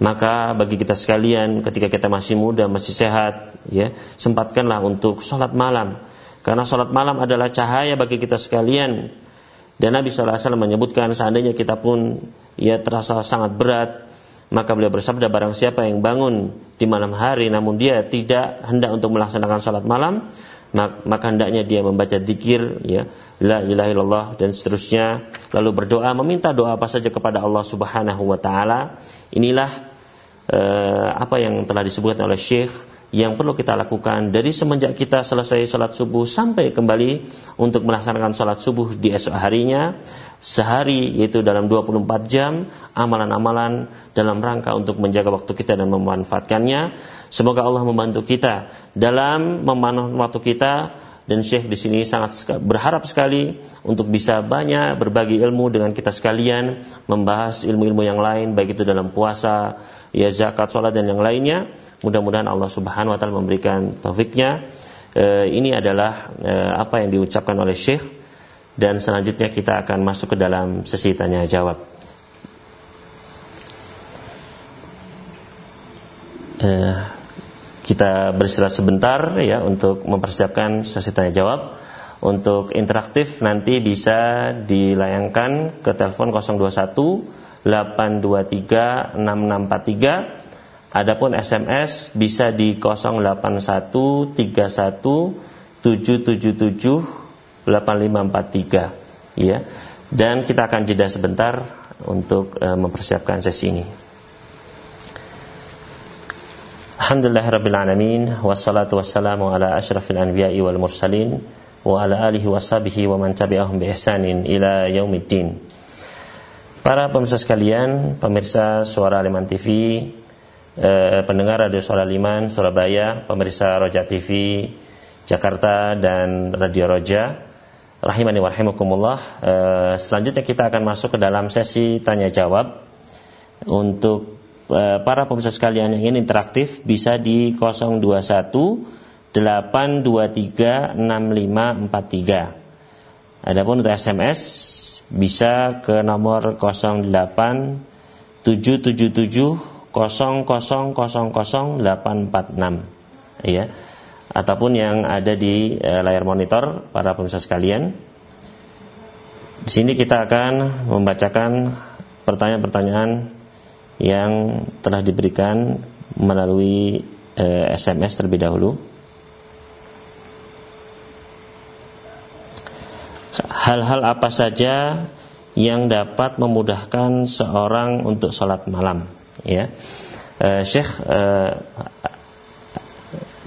Maka bagi kita sekalian ketika kita masih muda, masih sehat, ya, sempatkanlah untuk sholat malam. Karena sholat malam adalah cahaya bagi kita sekalian. Dan Nabi SAW menyebutkan seandainya kita pun ya terasa sangat berat, maka beliau bersabda barang siapa yang bangun di malam hari namun dia tidak hendak untuk melaksanakan sholat malam, maka hendaknya dia membaca dikir ya la ilaha illallah dan seterusnya lalu berdoa meminta doa apa saja kepada Allah Subhanahu wa taala. Inilah eh, apa yang telah disebutkan oleh Syekh yang perlu kita lakukan dari semenjak kita selesai sholat subuh sampai kembali untuk melaksanakan sholat subuh di esok harinya sehari yaitu dalam 24 jam amalan-amalan dalam rangka untuk menjaga waktu kita dan memanfaatkannya. Semoga Allah membantu kita dalam memanfaatkan waktu kita dan Syekh di sini sangat berharap sekali untuk bisa banyak berbagi ilmu dengan kita sekalian membahas ilmu-ilmu yang lain baik itu dalam puasa ya zakat, sholat dan yang lainnya. Mudah-mudahan Allah Subhanahu wa taala memberikan taufiknya. E, ini adalah e, apa yang diucapkan oleh Syekh dan selanjutnya kita akan masuk ke dalam sesi tanya jawab. E, kita beristirahat sebentar ya untuk mempersiapkan sesi tanya jawab. Untuk interaktif nanti bisa dilayangkan ke telepon 021 823 6643 Adapun SMS bisa di 081 31 777 8543 ya. Dan kita akan jeda sebentar untuk uh, mempersiapkan sesi ini. Alhamdulillahirabbil alamin wassalatu wassalamu ala asyrafil anbiya'i wal mursalin wa ala alihi washabihi wa man tabi'ahum bi ihsanin ila yaumiddin. Para pemirsa sekalian, pemirsa Suara Aliman TV, eh, pendengar Radio Solaliman Surabaya, pemirsa Roja TV Jakarta dan Radio Roja. Rahimani warahmatullah. Eh, selanjutnya kita akan masuk ke dalam sesi tanya jawab untuk para pemirsa sekalian yang ingin interaktif bisa di 021 823 6543. Adapun untuk SMS bisa ke nomor 08 777 0000846 ya ataupun yang ada di e, layar monitor para pemirsa sekalian. Di sini kita akan membacakan pertanyaan-pertanyaan yang telah diberikan melalui eh, SMS terlebih dahulu. Hal-hal apa saja yang dapat memudahkan seorang untuk sholat malam, ya. eh, Syekh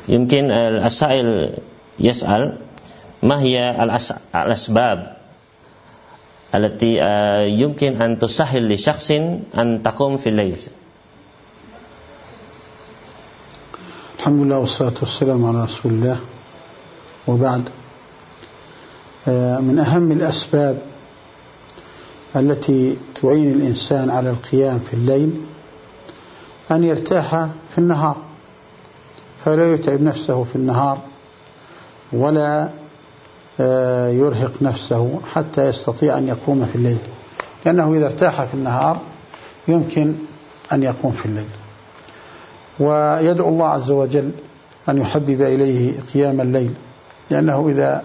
mungkin eh, eh al-asail yas'al mahya al-asbab التي يمكن أن تسهل لشخص أن تقوم في الليل. الحمد لله والصلاة والسلام على رسول الله. وبعد من أهم الأسباب التي تعين الإنسان على القيام في الليل أن يرتاح في النهار فلا يتعب نفسه في النهار ولا آه، يرهق نفسه حتى يستطيع أن يقوم في الليل. لأنه إذا ارتاح في النهار يمكن أن يقوم في الليل. ويدعو الله عز وجل أن يحبب إليه قيام الليل لأنه إذا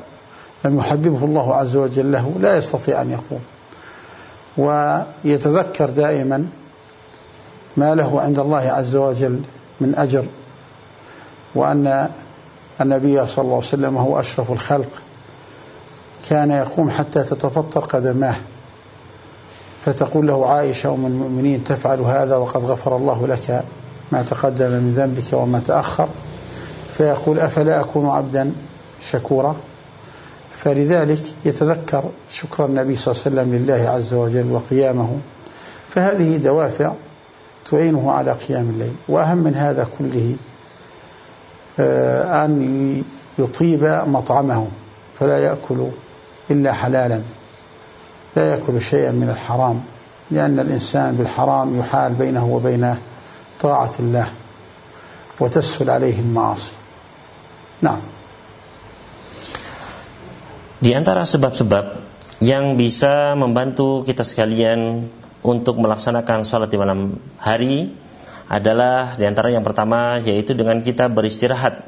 لم يحببه الله عز وجل له لا يستطيع أن يقوم. ويتذكر دائما ما له عند الله عز وجل من أجر وأن النبي صلى الله عليه وسلم هو أشرف الخلق. كان يقوم حتى تتفطر قدماه. فتقول له عائشة أم المؤمنين تفعل هذا وقد غفر الله لك ما تقدم من ذنبك وما تأخر؟ فيقول أفلا أكون عبدا شكورا؟ فلذلك يتذكر شكر النبي صلى الله عليه وسلم لله عز وجل وقيامه. فهذه دوافع تعينه على قيام الليل. وأهم من هذا كله آه، أن يطيب مطعمه فلا يأكل إلا حلالا لا يأكل شيئا من الحرام لأن الإنسان بالحرام يحال بينه وبين طاعة الله وتسهل عليه المعاصي نعم Di antara sebab-sebab yang bisa membantu kita sekalian untuk melaksanakan sholat di malam hari adalah di antara yang pertama yaitu dengan kita beristirahat.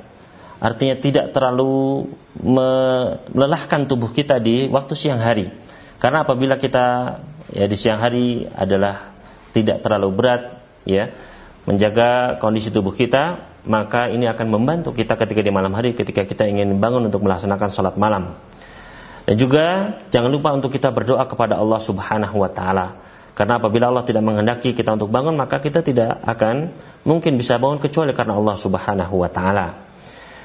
Artinya tidak terlalu melelahkan tubuh kita di waktu siang hari. Karena apabila kita ya di siang hari adalah tidak terlalu berat ya menjaga kondisi tubuh kita, maka ini akan membantu kita ketika di malam hari ketika kita ingin bangun untuk melaksanakan sholat malam. Dan juga jangan lupa untuk kita berdoa kepada Allah Subhanahu wa taala karena apabila Allah tidak menghendaki kita untuk bangun, maka kita tidak akan mungkin bisa bangun kecuali karena Allah Subhanahu wa taala.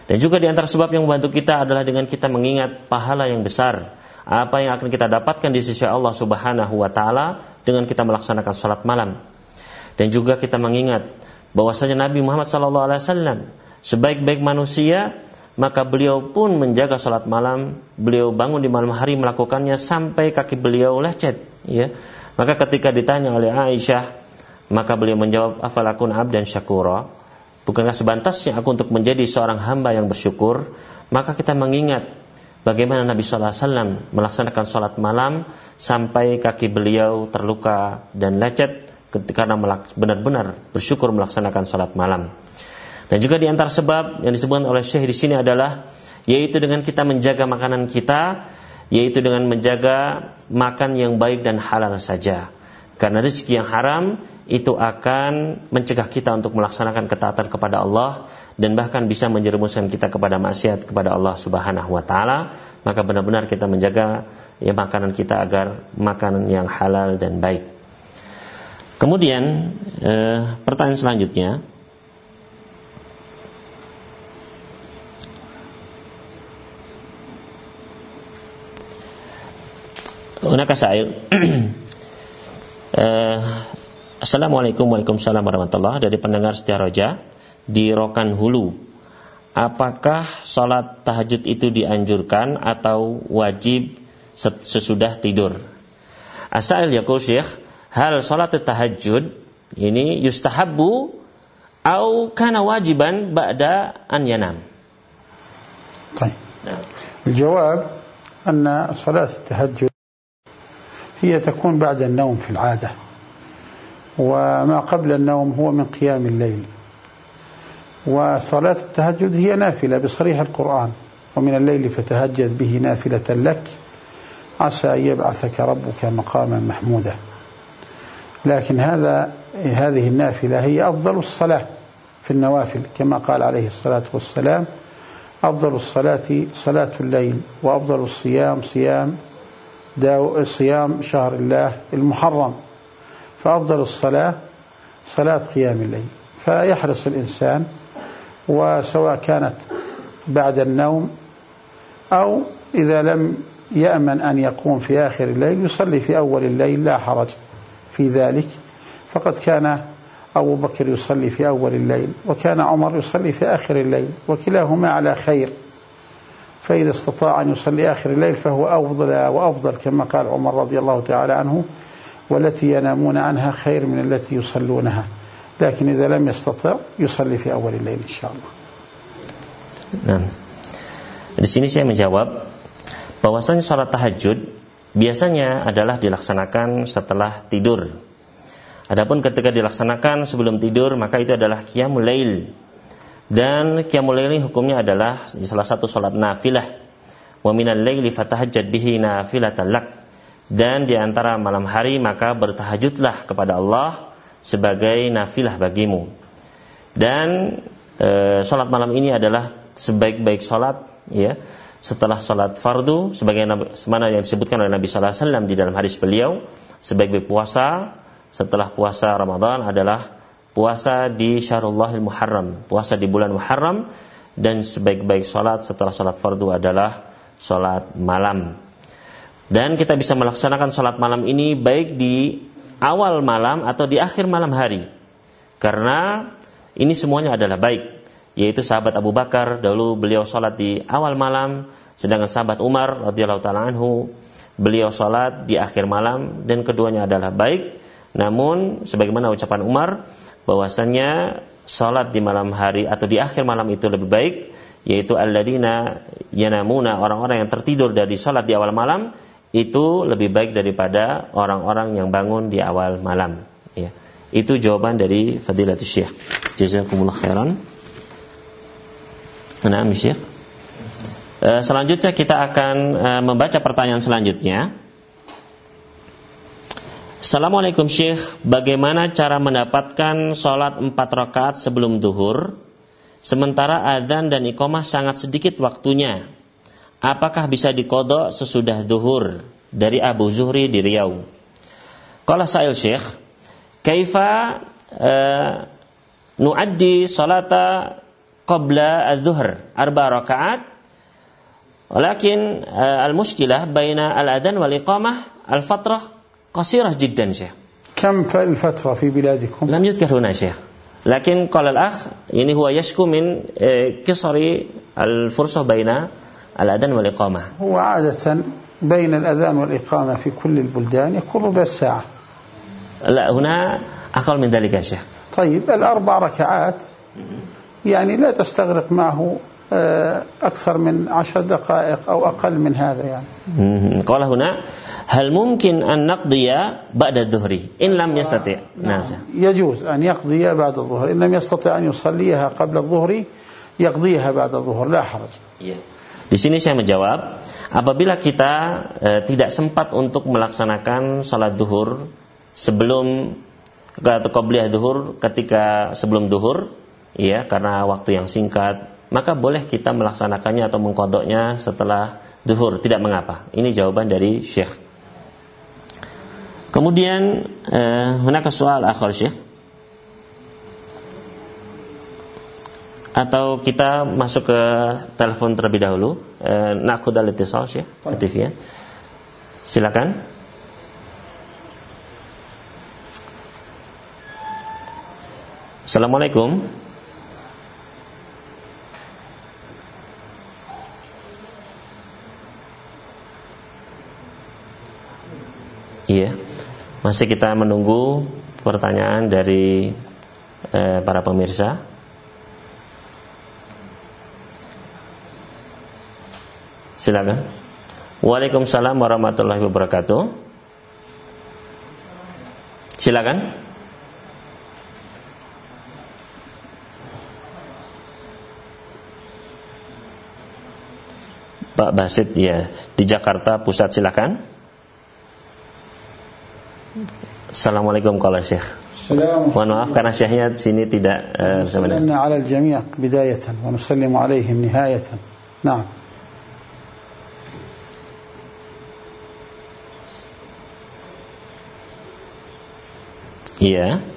Dan juga di antara sebab yang membantu kita adalah dengan kita mengingat pahala yang besar apa yang akan kita dapatkan di sisi Allah Subhanahu wa taala dengan kita melaksanakan salat malam. Dan juga kita mengingat bahwasanya Nabi Muhammad sallallahu sebaik-baik manusia maka beliau pun menjaga salat malam, beliau bangun di malam hari melakukannya sampai kaki beliau lecet, ya. Maka ketika ditanya oleh Aisyah, maka beliau menjawab, "Afalakun abdan syakura?" Bukankah sebantasnya aku untuk menjadi seorang hamba yang bersyukur? Maka kita mengingat bagaimana Nabi Sallallahu Alaihi Wasallam melaksanakan sholat malam sampai kaki beliau terluka dan lecet karena benar-benar bersyukur melaksanakan sholat malam. Dan juga di antara sebab yang disebutkan oleh Syekh di sini adalah yaitu dengan kita menjaga makanan kita yaitu dengan menjaga makan yang baik dan halal saja. Karena rezeki yang haram itu akan mencegah kita untuk melaksanakan ketaatan kepada Allah dan bahkan bisa menjerumuskan kita kepada maksiat kepada Allah Subhanahu wa taala. Maka benar-benar kita menjaga ya makanan kita agar makanan yang halal dan baik. Kemudian eh, pertanyaan selanjutnya, هناك سائل Assalamualaikum Waalaikumsalam warahmatullahi dari pendengar setia roja di Rokan Hulu. Apakah sholat tahajud itu dianjurkan atau wajib sesudah tidur? Asal yakul syekh, hal sholat tahajud ini yustahabbu au kana wajiban ba'da an yanam. طيب الجواب أن صلاة التهجد هي تكون بعد النوم في العادة. وما قبل النوم هو من قيام الليل. وصلاة التهجد هي نافلة بصريح القرآن. ومن الليل فتهجد به نافلة لك. عسى أن يبعثك ربك مقاما محمودا. لكن هذا هذه النافلة هي أفضل الصلاة في النوافل. كما قال عليه الصلاة والسلام أفضل الصلاة صلاة الليل وأفضل الصيام صيام صيام شهر الله المحرم فأفضل الصلاة صلاة قيام الليل. فيحرص الإنسان وسواء كانت بعد النوم أو إذا لم يأمن أن يقوم في آخر الليل يصلي في أول الليل لا حرج في ذلك. فقد كان أبو بكر يصلي في أول الليل وكان عمر يصلي في آخر الليل وكلاهما على خير. فإذا استطاع أن يصلي آخر الليل فهو أفضل وأفضل كما قال عمر رضي الله تعالى عنه والتي ينامون عنها خير من التي يصلونها لكن إذا لم يستطع يصلي في أول الليل إن شاء الله Nah, di sini saya menjawab bahwasanya sholat tahajud biasanya adalah dilaksanakan setelah tidur. Adapun ketika dilaksanakan sebelum tidur maka itu adalah qiyamul lail. Dan qiyamul ini hukumnya adalah salah satu sholat nafilah. Wa minal laili fatahajjad bihi nafilatan lak. Dan di antara malam hari maka bertahajudlah kepada Allah sebagai nafilah bagimu. Dan e, sholat malam ini adalah sebaik-baik sholat ya setelah sholat fardu sebagaimana mana yang disebutkan oleh Nabi Sallallahu Alaihi Wasallam di dalam hadis beliau sebaik-baik puasa setelah puasa Ramadan adalah puasa di Syarullahil Muharram puasa di bulan Muharram dan sebaik-baik sholat setelah sholat fardu adalah sholat malam. Dan kita bisa melaksanakan sholat malam ini baik di awal malam atau di akhir malam hari. Karena ini semuanya adalah baik. Yaitu sahabat Abu Bakar dahulu beliau sholat di awal malam sedangkan sahabat Umar radhiyallahu taala anhu beliau sholat di akhir malam dan keduanya adalah baik. Namun sebagaimana ucapan Umar bahwasannya sholat di malam hari atau di akhir malam itu lebih baik yaitu alladzina yanamuna orang-orang yang tertidur dari sholat di awal malam itu lebih baik daripada orang-orang yang bangun di awal malam ya. itu jawaban dari Fadilatul Syekh jazakumullah khairan Nah, Syekh. Eh, selanjutnya kita akan eh, membaca pertanyaan selanjutnya. Assalamualaikum Syekh, bagaimana cara mendapatkan sholat empat rakaat sebelum duhur, sementara adzan dan iqomah sangat sedikit waktunya? Apakah bisa dikodok sesudah duhur? Dari Abu Zuhri di Riau. Kalau Sa'il Syekh, kaifa uh, nuaddi salata qabla al-zuhr arba rakaat ولكن المشكلة بين الأذان والإقامة الفترة قصيرة جدا شيخ. كم الفترة في بلادكم؟ لم يذكر هنا شيخ. لكن قال الأخ يعني هو يشكو من قصر الفرصة بين الأذان والإقامة. هو عادة بين الأذان والإقامة في كل البلدان يكون ربع ساعة. لا هنا أقل من ذلك يا شيخ. طيب الأربع ركعات يعني لا تستغرق معه أكثر من عشر دقائق أو أقل من هذا يعني. قال هنا هل ممكن أن نقضي بعد الظهر إن لم يستطع نعم يجوز أن يقضي بعد الظهر إن لم يستطع أن يصليها قبل الظهر يقضيها بعد الظهر لا حرج Di sini saya menjawab, apabila kita e, tidak sempat untuk melaksanakan sholat duhur sebelum atau qobliyah duhur ketika sebelum duhur, ya karena waktu yang singkat maka boleh kita melaksanakannya atau mengkodoknya setelah duhur tidak mengapa ini jawaban dari syekh kemudian eh, hunaka soal akhir syekh. Atau kita masuk ke telepon terlebih dahulu. Eh, nakud al syekh ya. Silakan. Assalamualaikum. Iya, masih kita menunggu pertanyaan dari eh, para pemirsa. Silakan. Waalaikumsalam warahmatullahi wabarakatuh. Silakan. Pak Basit ya di Jakarta Pusat silakan. Assalamualaikum kalau Syekh. Mohon maaf karena Syekhnya sini tidak uh, bersama dengan. على الجميع بداية ونسلم عليهم نهاية. نعم. Iya. Hmm,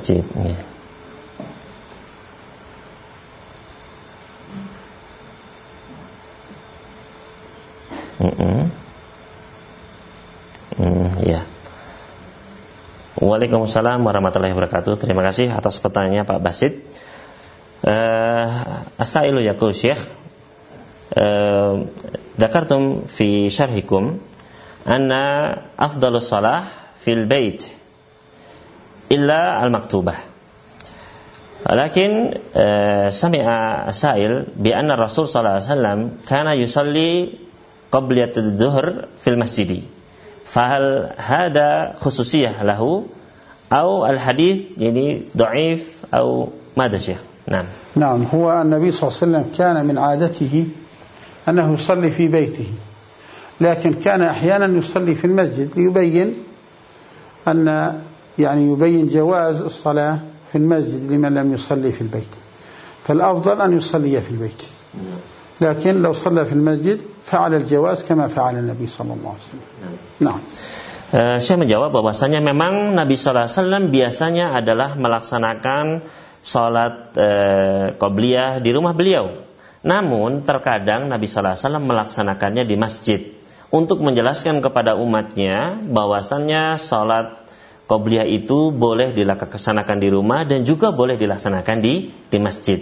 wajib ya. Mm, ya. Waalaikumsalam warahmatullahi wabarakatuh. Terima kasih atas pertanyaannya Pak Basit. Eh, uh, Asailu yakul Syekh. Uh, dakartum fi syarhikum anna afdalus salah fil bait إلا المكتوبة. لكن سمع سائل بأن الرسول صلى الله عليه وسلم كان يصلي قبل الظهر في المسجد. فهل هذا خصوصية له أو الحديث يعني ضعيف أو ماذا شيخ؟ نعم. نعم هو النبي صلى الله عليه وسلم كان من عادته أنه يصلي في بيته. لكن كان أحيانا يصلي في المسجد ليبين أن يعني يبين جواز الصلاة في المسجد لمن لم يصلي في البيت فالأفضل أن يصلي في البيت لكن لو صلى في المسجد فعل الجواز كما فعل النبي صلى الله عليه وسلم نعم Uh, saya menjawab bahwasanya memang Nabi Sallallahu Alaihi Wasallam biasanya adalah melaksanakan sholat uh, qobliyah di rumah beliau namun terkadang Nabi Sallallahu Alaihi Wasallam melaksanakannya di masjid untuk menjelaskan kepada umatnya bahwasannya sholat qobliyah itu boleh dilaksanakan di rumah dan juga boleh dilaksanakan di di masjid.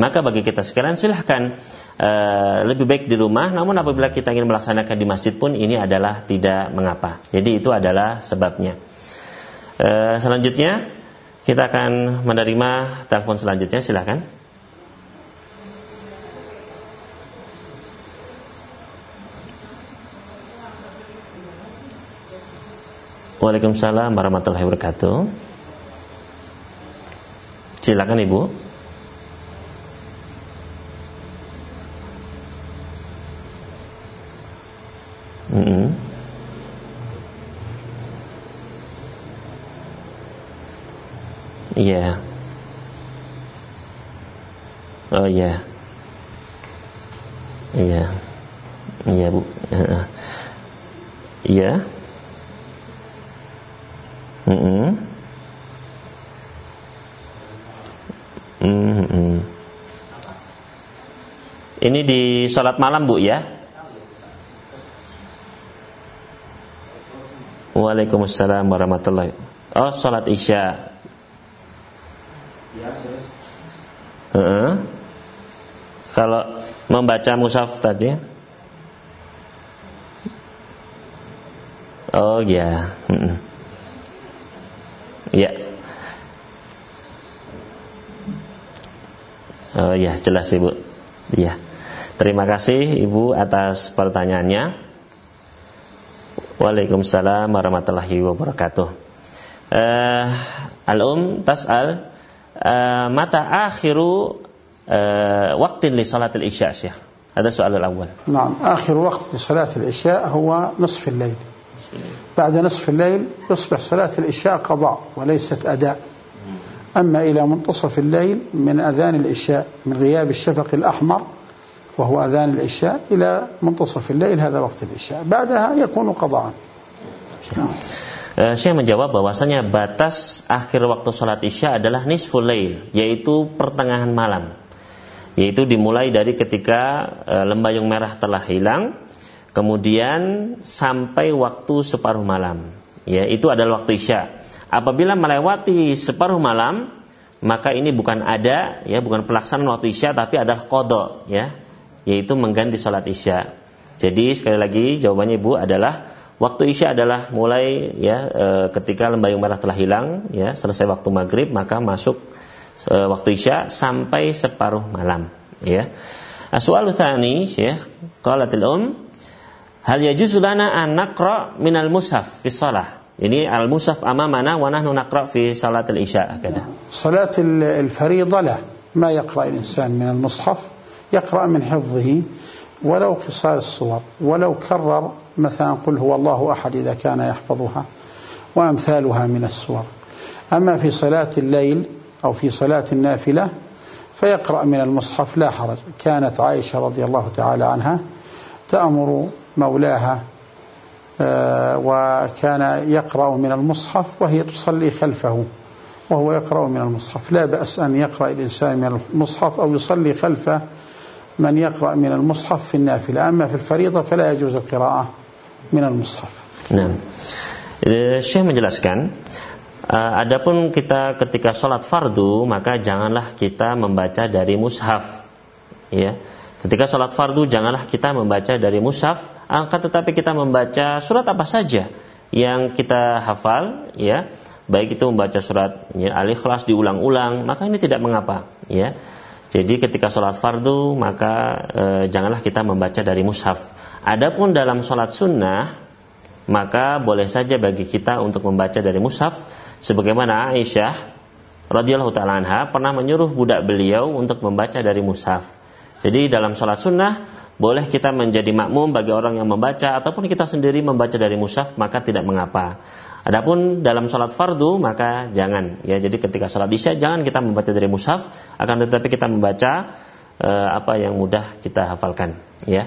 Maka bagi kita sekalian silahkan uh, lebih baik di rumah. Namun apabila kita ingin melaksanakan di masjid pun ini adalah tidak mengapa. Jadi itu adalah sebabnya. Uh, selanjutnya kita akan menerima telepon selanjutnya. Silahkan. Waalaikumsalam warahmatullahi wabarakatuh. Silakan Ibu. Mm -hmm. Iya. Yeah. Oh iya. Yeah. Iya. Yeah. Iya, Bu. Iya. Yeah. Mm -hmm. Mm -hmm. Ini di sholat malam bu ya? Waalaikumsalam warahmatullahi Oh sholat isya uh -uh. Kalau membaca musaf tadi Oh ya yeah. uh -uh. Ya. Oh ya, jelas Ibu. Ya. Terima kasih Ibu atas pertanyaannya. Waalaikumsalam warahmatullahi wabarakatuh. Uh, Al-Um tas'al uh, mata akhiru uh, waqtin li salatil isya Syekh. هذا السؤال الأول نعم آخر وقت لصلاة العشاء هو نصف الليل بعد نصف الليل يصبح صلاة العشاء قضاء وليست أداء أما إلى منتصف الليل من أذان العشاء من غياب الشفق الأحمر وهو أذان العشاء إلى منتصف الليل هذا وقت العشاء بعدها يكون قضاء Uh, saya menjawab bahwasanya batas akhir waktu sholat isya adalah nisful lail, yaitu pertengahan malam. Yaitu dimulai dari ketika uh, lembayung merah telah hilang, kemudian sampai waktu separuh malam. Ya, itu adalah waktu isya. Apabila melewati separuh malam, maka ini bukan ada, ya, bukan pelaksanaan waktu isya, tapi adalah kodok, ya, yaitu mengganti sholat isya. Jadi sekali lagi jawabannya ibu adalah Waktu isya adalah mulai ya e, ketika lembayung merah telah hilang ya selesai waktu maghrib maka masuk e, waktu isya sampai separuh malam ya. Soal tsani Syekh qalatil um hal yajuzu lana an naqra minal mushaf fi shalah. Mushaf amamana wa nahnu naqra fi salatil isya kata. Salatil al-fariḍah la ma yaqra al-insan min al-mushaf yaqra min hifdhihi. ولو قصار الصور ولو كرر مثلا قل هو الله أحد إذا كان يحفظها وأمثالها من السور أما في صلاة الليل أو في صلاة النافلة فيقرأ من المصحف لا حرج كانت عائشة رضي الله تعالى عنها تأمر مولاها وكان يقرأ من المصحف وهي تصلي خلفه وهو يقرأ من المصحف. لا بأس أن يقرأ الإنسان من المصحف أو يصلي خلفه من يقرأ من المصحف في النافلة. أما في الفريضة فلا يجوز القراءة من المصحف. نعم. Syekh menjelaskan uh, adapun kita ketika sholat fardu maka janganlah kita membaca dari mushaf ya. Ketika sholat fardu janganlah kita membaca dari mushaf angkat tetapi kita membaca surat apa saja yang kita hafal ya baik itu membaca surat ya, al-ikhlas diulang-ulang maka ini tidak mengapa ya jadi ketika sholat fardu maka e, janganlah kita membaca dari mushaf. Adapun dalam sholat sunnah maka boleh saja bagi kita untuk membaca dari mushaf sebagaimana Aisyah radhiyallahu taala anha pernah menyuruh budak beliau untuk membaca dari mushaf. Jadi dalam sholat sunnah boleh kita menjadi makmum bagi orang yang membaca ataupun kita sendiri membaca dari mushaf maka tidak mengapa. Adapun dalam sholat fardu maka jangan ya. Jadi ketika sholat isya jangan kita membaca dari mushaf, akan tetapi kita membaca e, apa yang mudah kita hafalkan ya.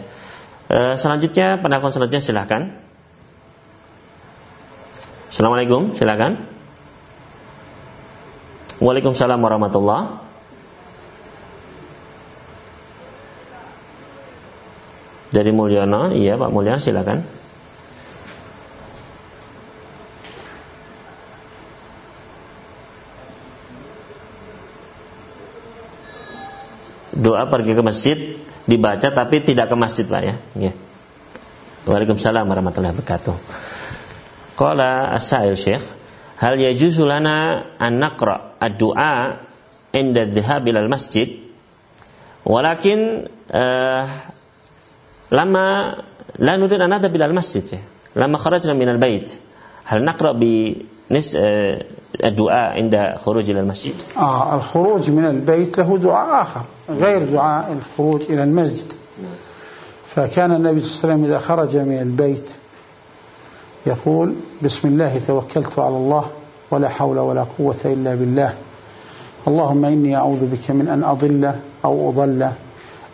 E, selanjutnya penelpon selanjutnya silahkan. Assalamualaikum, silahkan. Waalaikumsalam warahmatullah. Dari Mulyono, iya Pak Mulyono silakan. doa pergi ke masjid dibaca tapi tidak ke masjid Pak ya. ya. Waalaikumsalam warahmatullahi wabarakatuh. Qala as-sa'il Syekh, hal yajuzu lana an naqra ad-du'a inda dhahab ila al-masjid? Walakin uh, lama la nurid an nadhhab ila al-masjid. Lama kharajna min al-bait. Hal naqra bi نس الدعاء عند خروج إلى المسجد آه الخروج من البيت له دعاء آخر غير دعاء الخروج إلى المسجد فكان النبي صلى الله عليه وسلم إذا خرج من البيت يقول بسم الله توكلت على الله ولا حول ولا قوة إلا بالله اللهم إني أعوذ بك من أن أضل أو أضل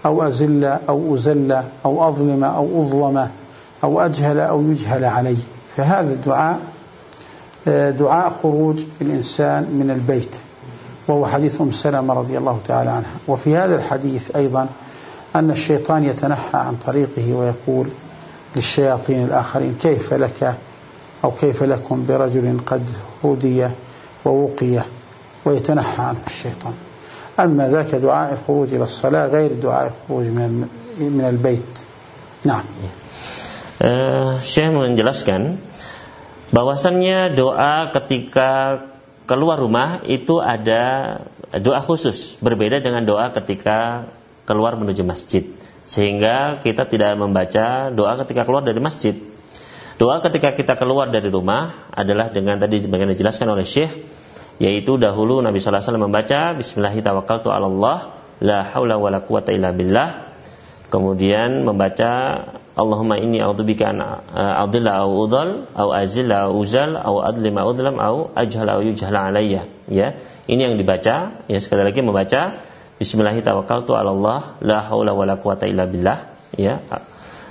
أو أزل أو أزل أو أظلم أو أظلم أو أجهل أو يجهل علي. فهذا الدعاء دعاء خروج الإنسان من البيت. وهو حديث أم سلمة رضي الله تعالى عنها. وفي هذا الحديث أيضا أن الشيطان يتنحى عن طريقه ويقول للشياطين الآخرين كيف لك أو كيف لكم برجل قد هدي ووقي ويتنحى عنه الشيطان؟ أما ذاك دعاء الخروج إلى الصلاة غير دعاء الخروج من من البيت نعم Syekh menjelaskan bahwasannya doa ketika keluar rumah itu ada doa khusus berbeda dengan doa ketika keluar menuju masjid sehingga kita tidak membaca doa ketika keluar dari masjid doa ketika kita keluar dari rumah adalah dengan tadi bagian dijelaskan oleh Syekh yaitu dahulu Nabi Sallallahu Alaihi Wasallam membaca Bismillahirrahmanirrahim la haula illa billah. Kemudian membaca Allahumma inni a'udzubika an uh, adilla au udhal au azilla au uzal au adlima udlam au ajhala au yujhala alayya. Ya ini yang dibaca. Ya sekali lagi membaca bismillahirrahmanirrahim Allah la haula wala illa billah. Ya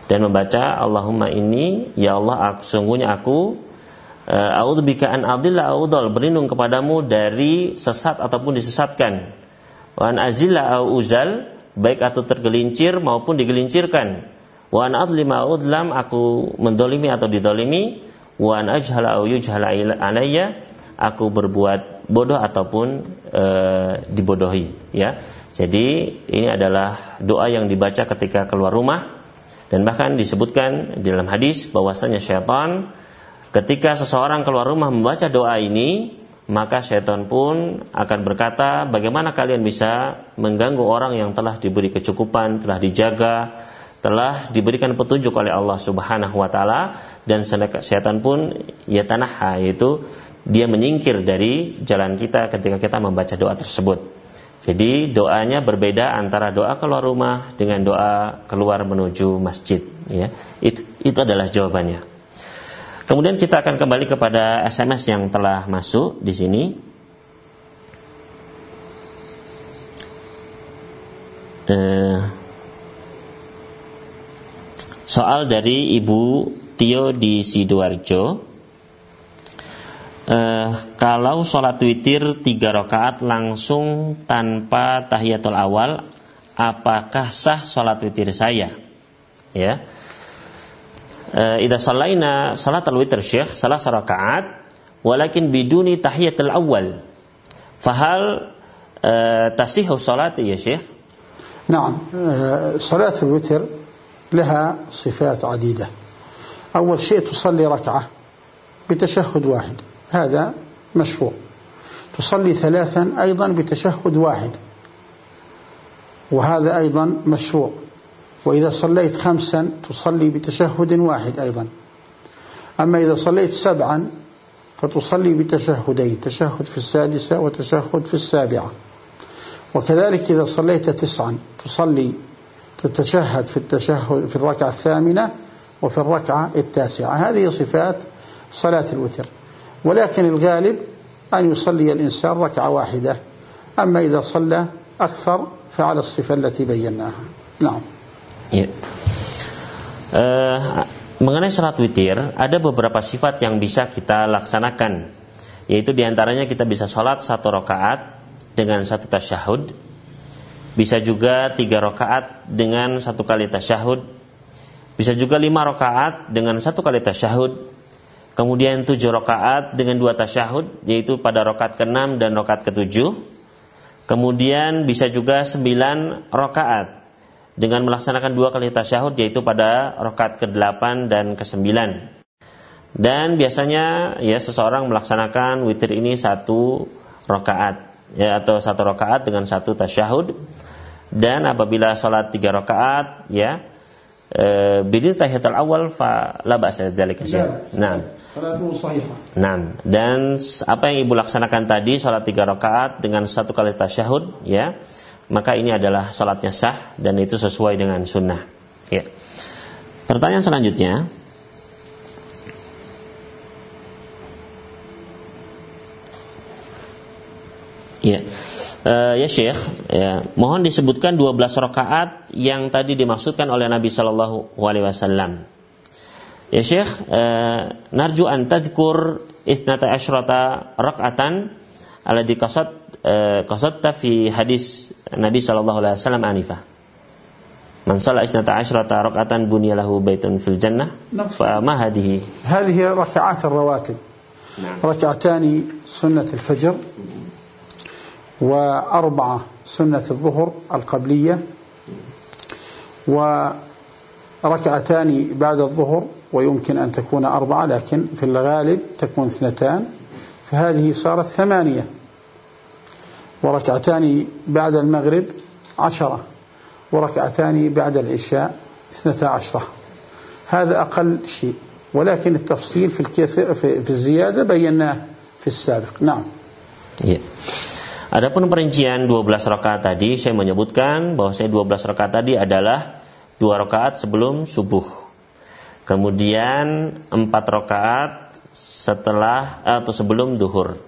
dan membaca Allahumma inni ya Allah sungguhnya aku eh, a'udzubika an adilla a'udhal berlindung kepadamu dari sesat ataupun disesatkan. Wa an azilla au uzal baik atau tergelincir maupun digelincirkan. Wa an adlima udlam aku mendolimi atau didolimi. Wa an ajhala au yujhala alayya aku berbuat bodoh ataupun e, dibodohi ya. Jadi ini adalah doa yang dibaca ketika keluar rumah. Dan bahkan disebutkan di dalam hadis bahwasanya syaitan ketika seseorang keluar rumah membaca doa ini maka syaitan pun akan berkata bagaimana kalian bisa mengganggu orang yang telah diberi kecukupan, telah dijaga, telah diberikan petunjuk oleh Allah Subhanahu wa taala dan setan pun ya tanah yaitu dia menyingkir dari jalan kita ketika kita membaca doa tersebut. Jadi doanya berbeda antara doa keluar rumah dengan doa keluar menuju masjid ya. Itu, itu adalah jawabannya. Kemudian kita akan kembali kepada SMS yang telah masuk di sini. Eh, Soal dari Ibu Tio di Sidoarjo. Eh, kalau sholat witir tiga rakaat langsung tanpa tahiyatul awal, apakah sah sholat witir saya? Ya. Eh, إذا صلينا صلاة الوتر شيخ ثلاث ركعات ولكن بدون تحية الأول. فهل eh, تصح الصلاة يا شيخ؟ نعم eh, صلاة الوتر لها صفات عديدة. أول شيء تصلي ركعة بتشهد واحد هذا مشروع. تصلي ثلاثا أيضا بتشهد واحد وهذا أيضا مشروع. وإذا صليت خمسا تصلي بتشهد واحد أيضا. أما إذا صليت سبعا فتصلي بتشهدين تشهد في السادسة وتشهد في السابعة. وكذلك إذا صليت تسعا تصلي تتشهد في التشهد في الركعة الثامنة وفي الركعة التاسعة. هذه صفات صلاة الوتر. ولكن الغالب أن يصلي الإنسان ركعة واحدة. أما إذا صلى أكثر فعلى الصفة التي بيناها. نعم. Ya. Uh, mengenai salat witir ada beberapa sifat yang bisa kita laksanakan yaitu di antaranya kita bisa sholat satu rakaat dengan satu tasyahud bisa juga tiga rakaat dengan satu kali tasyahud. Bisa juga lima rakaat dengan satu kali tasyahud. Kemudian tujuh rakaat dengan dua tasyahud, yaitu pada rakaat ke-6 dan rakaat ke-7. Kemudian bisa juga sembilan rakaat dengan melaksanakan dua kali tasyahud, yaitu pada rakaat ke-8 dan ke-9. Dan biasanya ya seseorang melaksanakan witir ini satu rakaat ya atau satu rakaat dengan satu tasyahud dan apabila sholat tiga rakaat ya e, bidin tahiyatul awal fa la ba'sa dzalika Nah. Nah, dan apa yang Ibu laksanakan tadi sholat tiga rakaat dengan satu kali tasyahud ya, maka ini adalah sholatnya sah dan itu sesuai dengan sunnah. Ya. Pertanyaan selanjutnya, Ya. Uh, ya Syekh, ya, mohon disebutkan 12 rakaat yang tadi dimaksudkan oleh Nabi Shallallahu alaihi wasallam. Ya Syekh, uh, narju an tadhkur ithnata asyrata raka'atan alladhi qasad uh, qasadta fi hadis Nabi Shallallahu alaihi wasallam anifah. Man shalla isnata asyrata raka'atan bunyalahu baitun fil jannah fa ma hadhihi? Hadhihi raka'at ar-rawatib. ركعتان سنة الفجر وأربعة سنة الظهر القبلية وركعتان بعد الظهر ويمكن أن تكون أربعة لكن في الغالب تكون اثنتان فهذه صارت ثمانية وركعتان بعد المغرب عشرة وركعتان بعد العشاء اثنتا عشرة هذا أقل شيء ولكن التفصيل في, في الزيادة بيناه في السابق نعم yeah. Adapun perincian 12 rakaat tadi saya menyebutkan bahwa saya 12 rakaat tadi adalah dua rakaat sebelum subuh. Kemudian empat rakaat setelah atau sebelum duhur.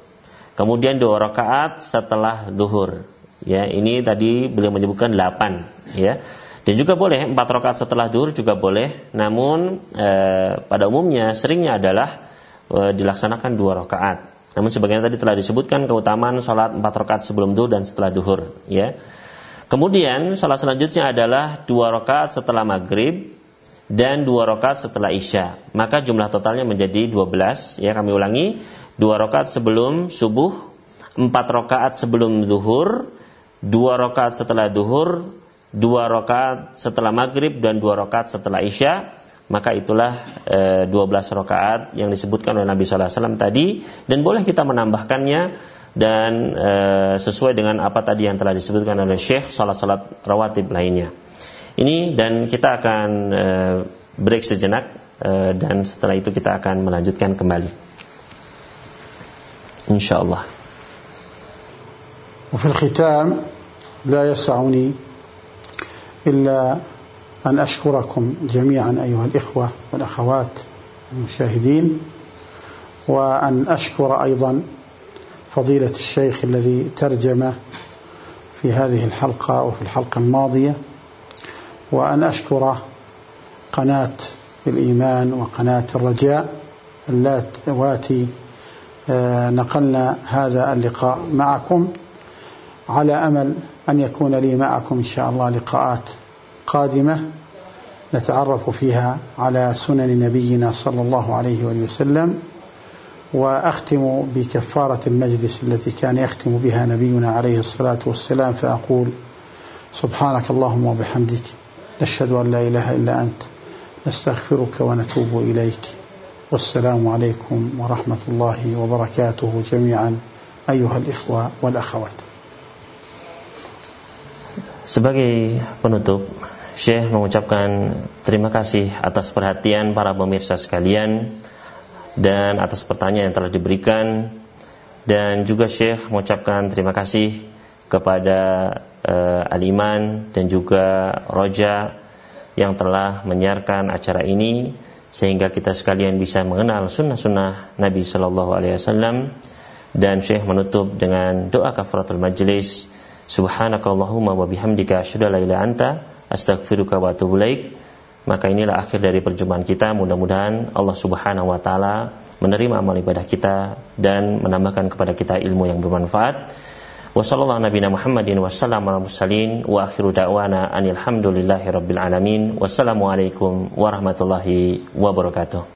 Kemudian dua rakaat setelah duhur. Ya, ini tadi beliau menyebutkan 8 ya. Dan juga boleh empat rakaat setelah duhur juga boleh. Namun eh, pada umumnya seringnya adalah e, dilaksanakan dua rakaat. Namun sebagian tadi telah disebutkan keutamaan sholat empat rakaat sebelum duhur dan setelah duhur. Ya. Kemudian sholat selanjutnya adalah dua rakaat setelah maghrib dan dua rakaat setelah isya. Maka jumlah totalnya menjadi 12. Ya kami ulangi, dua rakaat sebelum subuh, empat rakaat sebelum duhur, dua rakaat setelah duhur, dua rakaat setelah maghrib dan dua rakaat setelah isya maka itulah e, 12 rakaat yang disebutkan oleh Nabi Sallallahu Alaihi Wasallam tadi dan boleh kita menambahkannya dan e, sesuai dengan apa tadi yang telah disebutkan oleh Syekh salat-salat rawatib lainnya. Ini dan kita akan e, break sejenak e, dan setelah itu kita akan melanjutkan kembali. Insyaallah. وفي الختام لا يسعني إلا أن أشكركم جميعا أيها الإخوة والأخوات المشاهدين وأن أشكر أيضا فضيلة الشيخ الذي ترجم في هذه الحلقة وفي الحلقة الماضية وأن أشكر قناة الإيمان وقناة الرجاء اللاتي نقلنا هذا اللقاء معكم على أمل أن يكون لي معكم إن شاء الله لقاءات قادمة نتعرف فيها على سنن نبينا صلى الله عليه وسلم وأختم بكفارة المجلس التي كان يختم بها نبينا عليه الصلاة والسلام فأقول سبحانك اللهم وبحمدك نشهد أن لا إله إلا أنت نستغفرك ونتوب إليك. والسلام عليكم ورحمة الله وبركاته جميعا أيها الإخوة والأخوات Sebagai penutup, Syekh mengucapkan terima kasih atas perhatian para pemirsa sekalian dan atas pertanyaan yang telah diberikan dan juga Syekh mengucapkan terima kasih kepada uh, Aliman dan juga Roja yang telah menyiarkan acara ini sehingga kita sekalian bisa mengenal sunnah-sunnah Nabi Shallallahu Alaihi Wasallam dan Syekh menutup dengan doa kafaratul majlis Subhanakallahumma wa bihamdika asyhadu la ilaha anta astaghfiruka wa atubu. Maka inilah akhir dari perjumpaan kita. Mudah-mudahan Allah Subhanahu wa taala menerima amal ibadah kita dan menambahkan kepada kita ilmu yang bermanfaat. Muhammadin ala mursalin wa akhiru da'wana anil hamdulillahi rabbil alamin. Wassalamualaikum warahmatullahi wabarakatuh.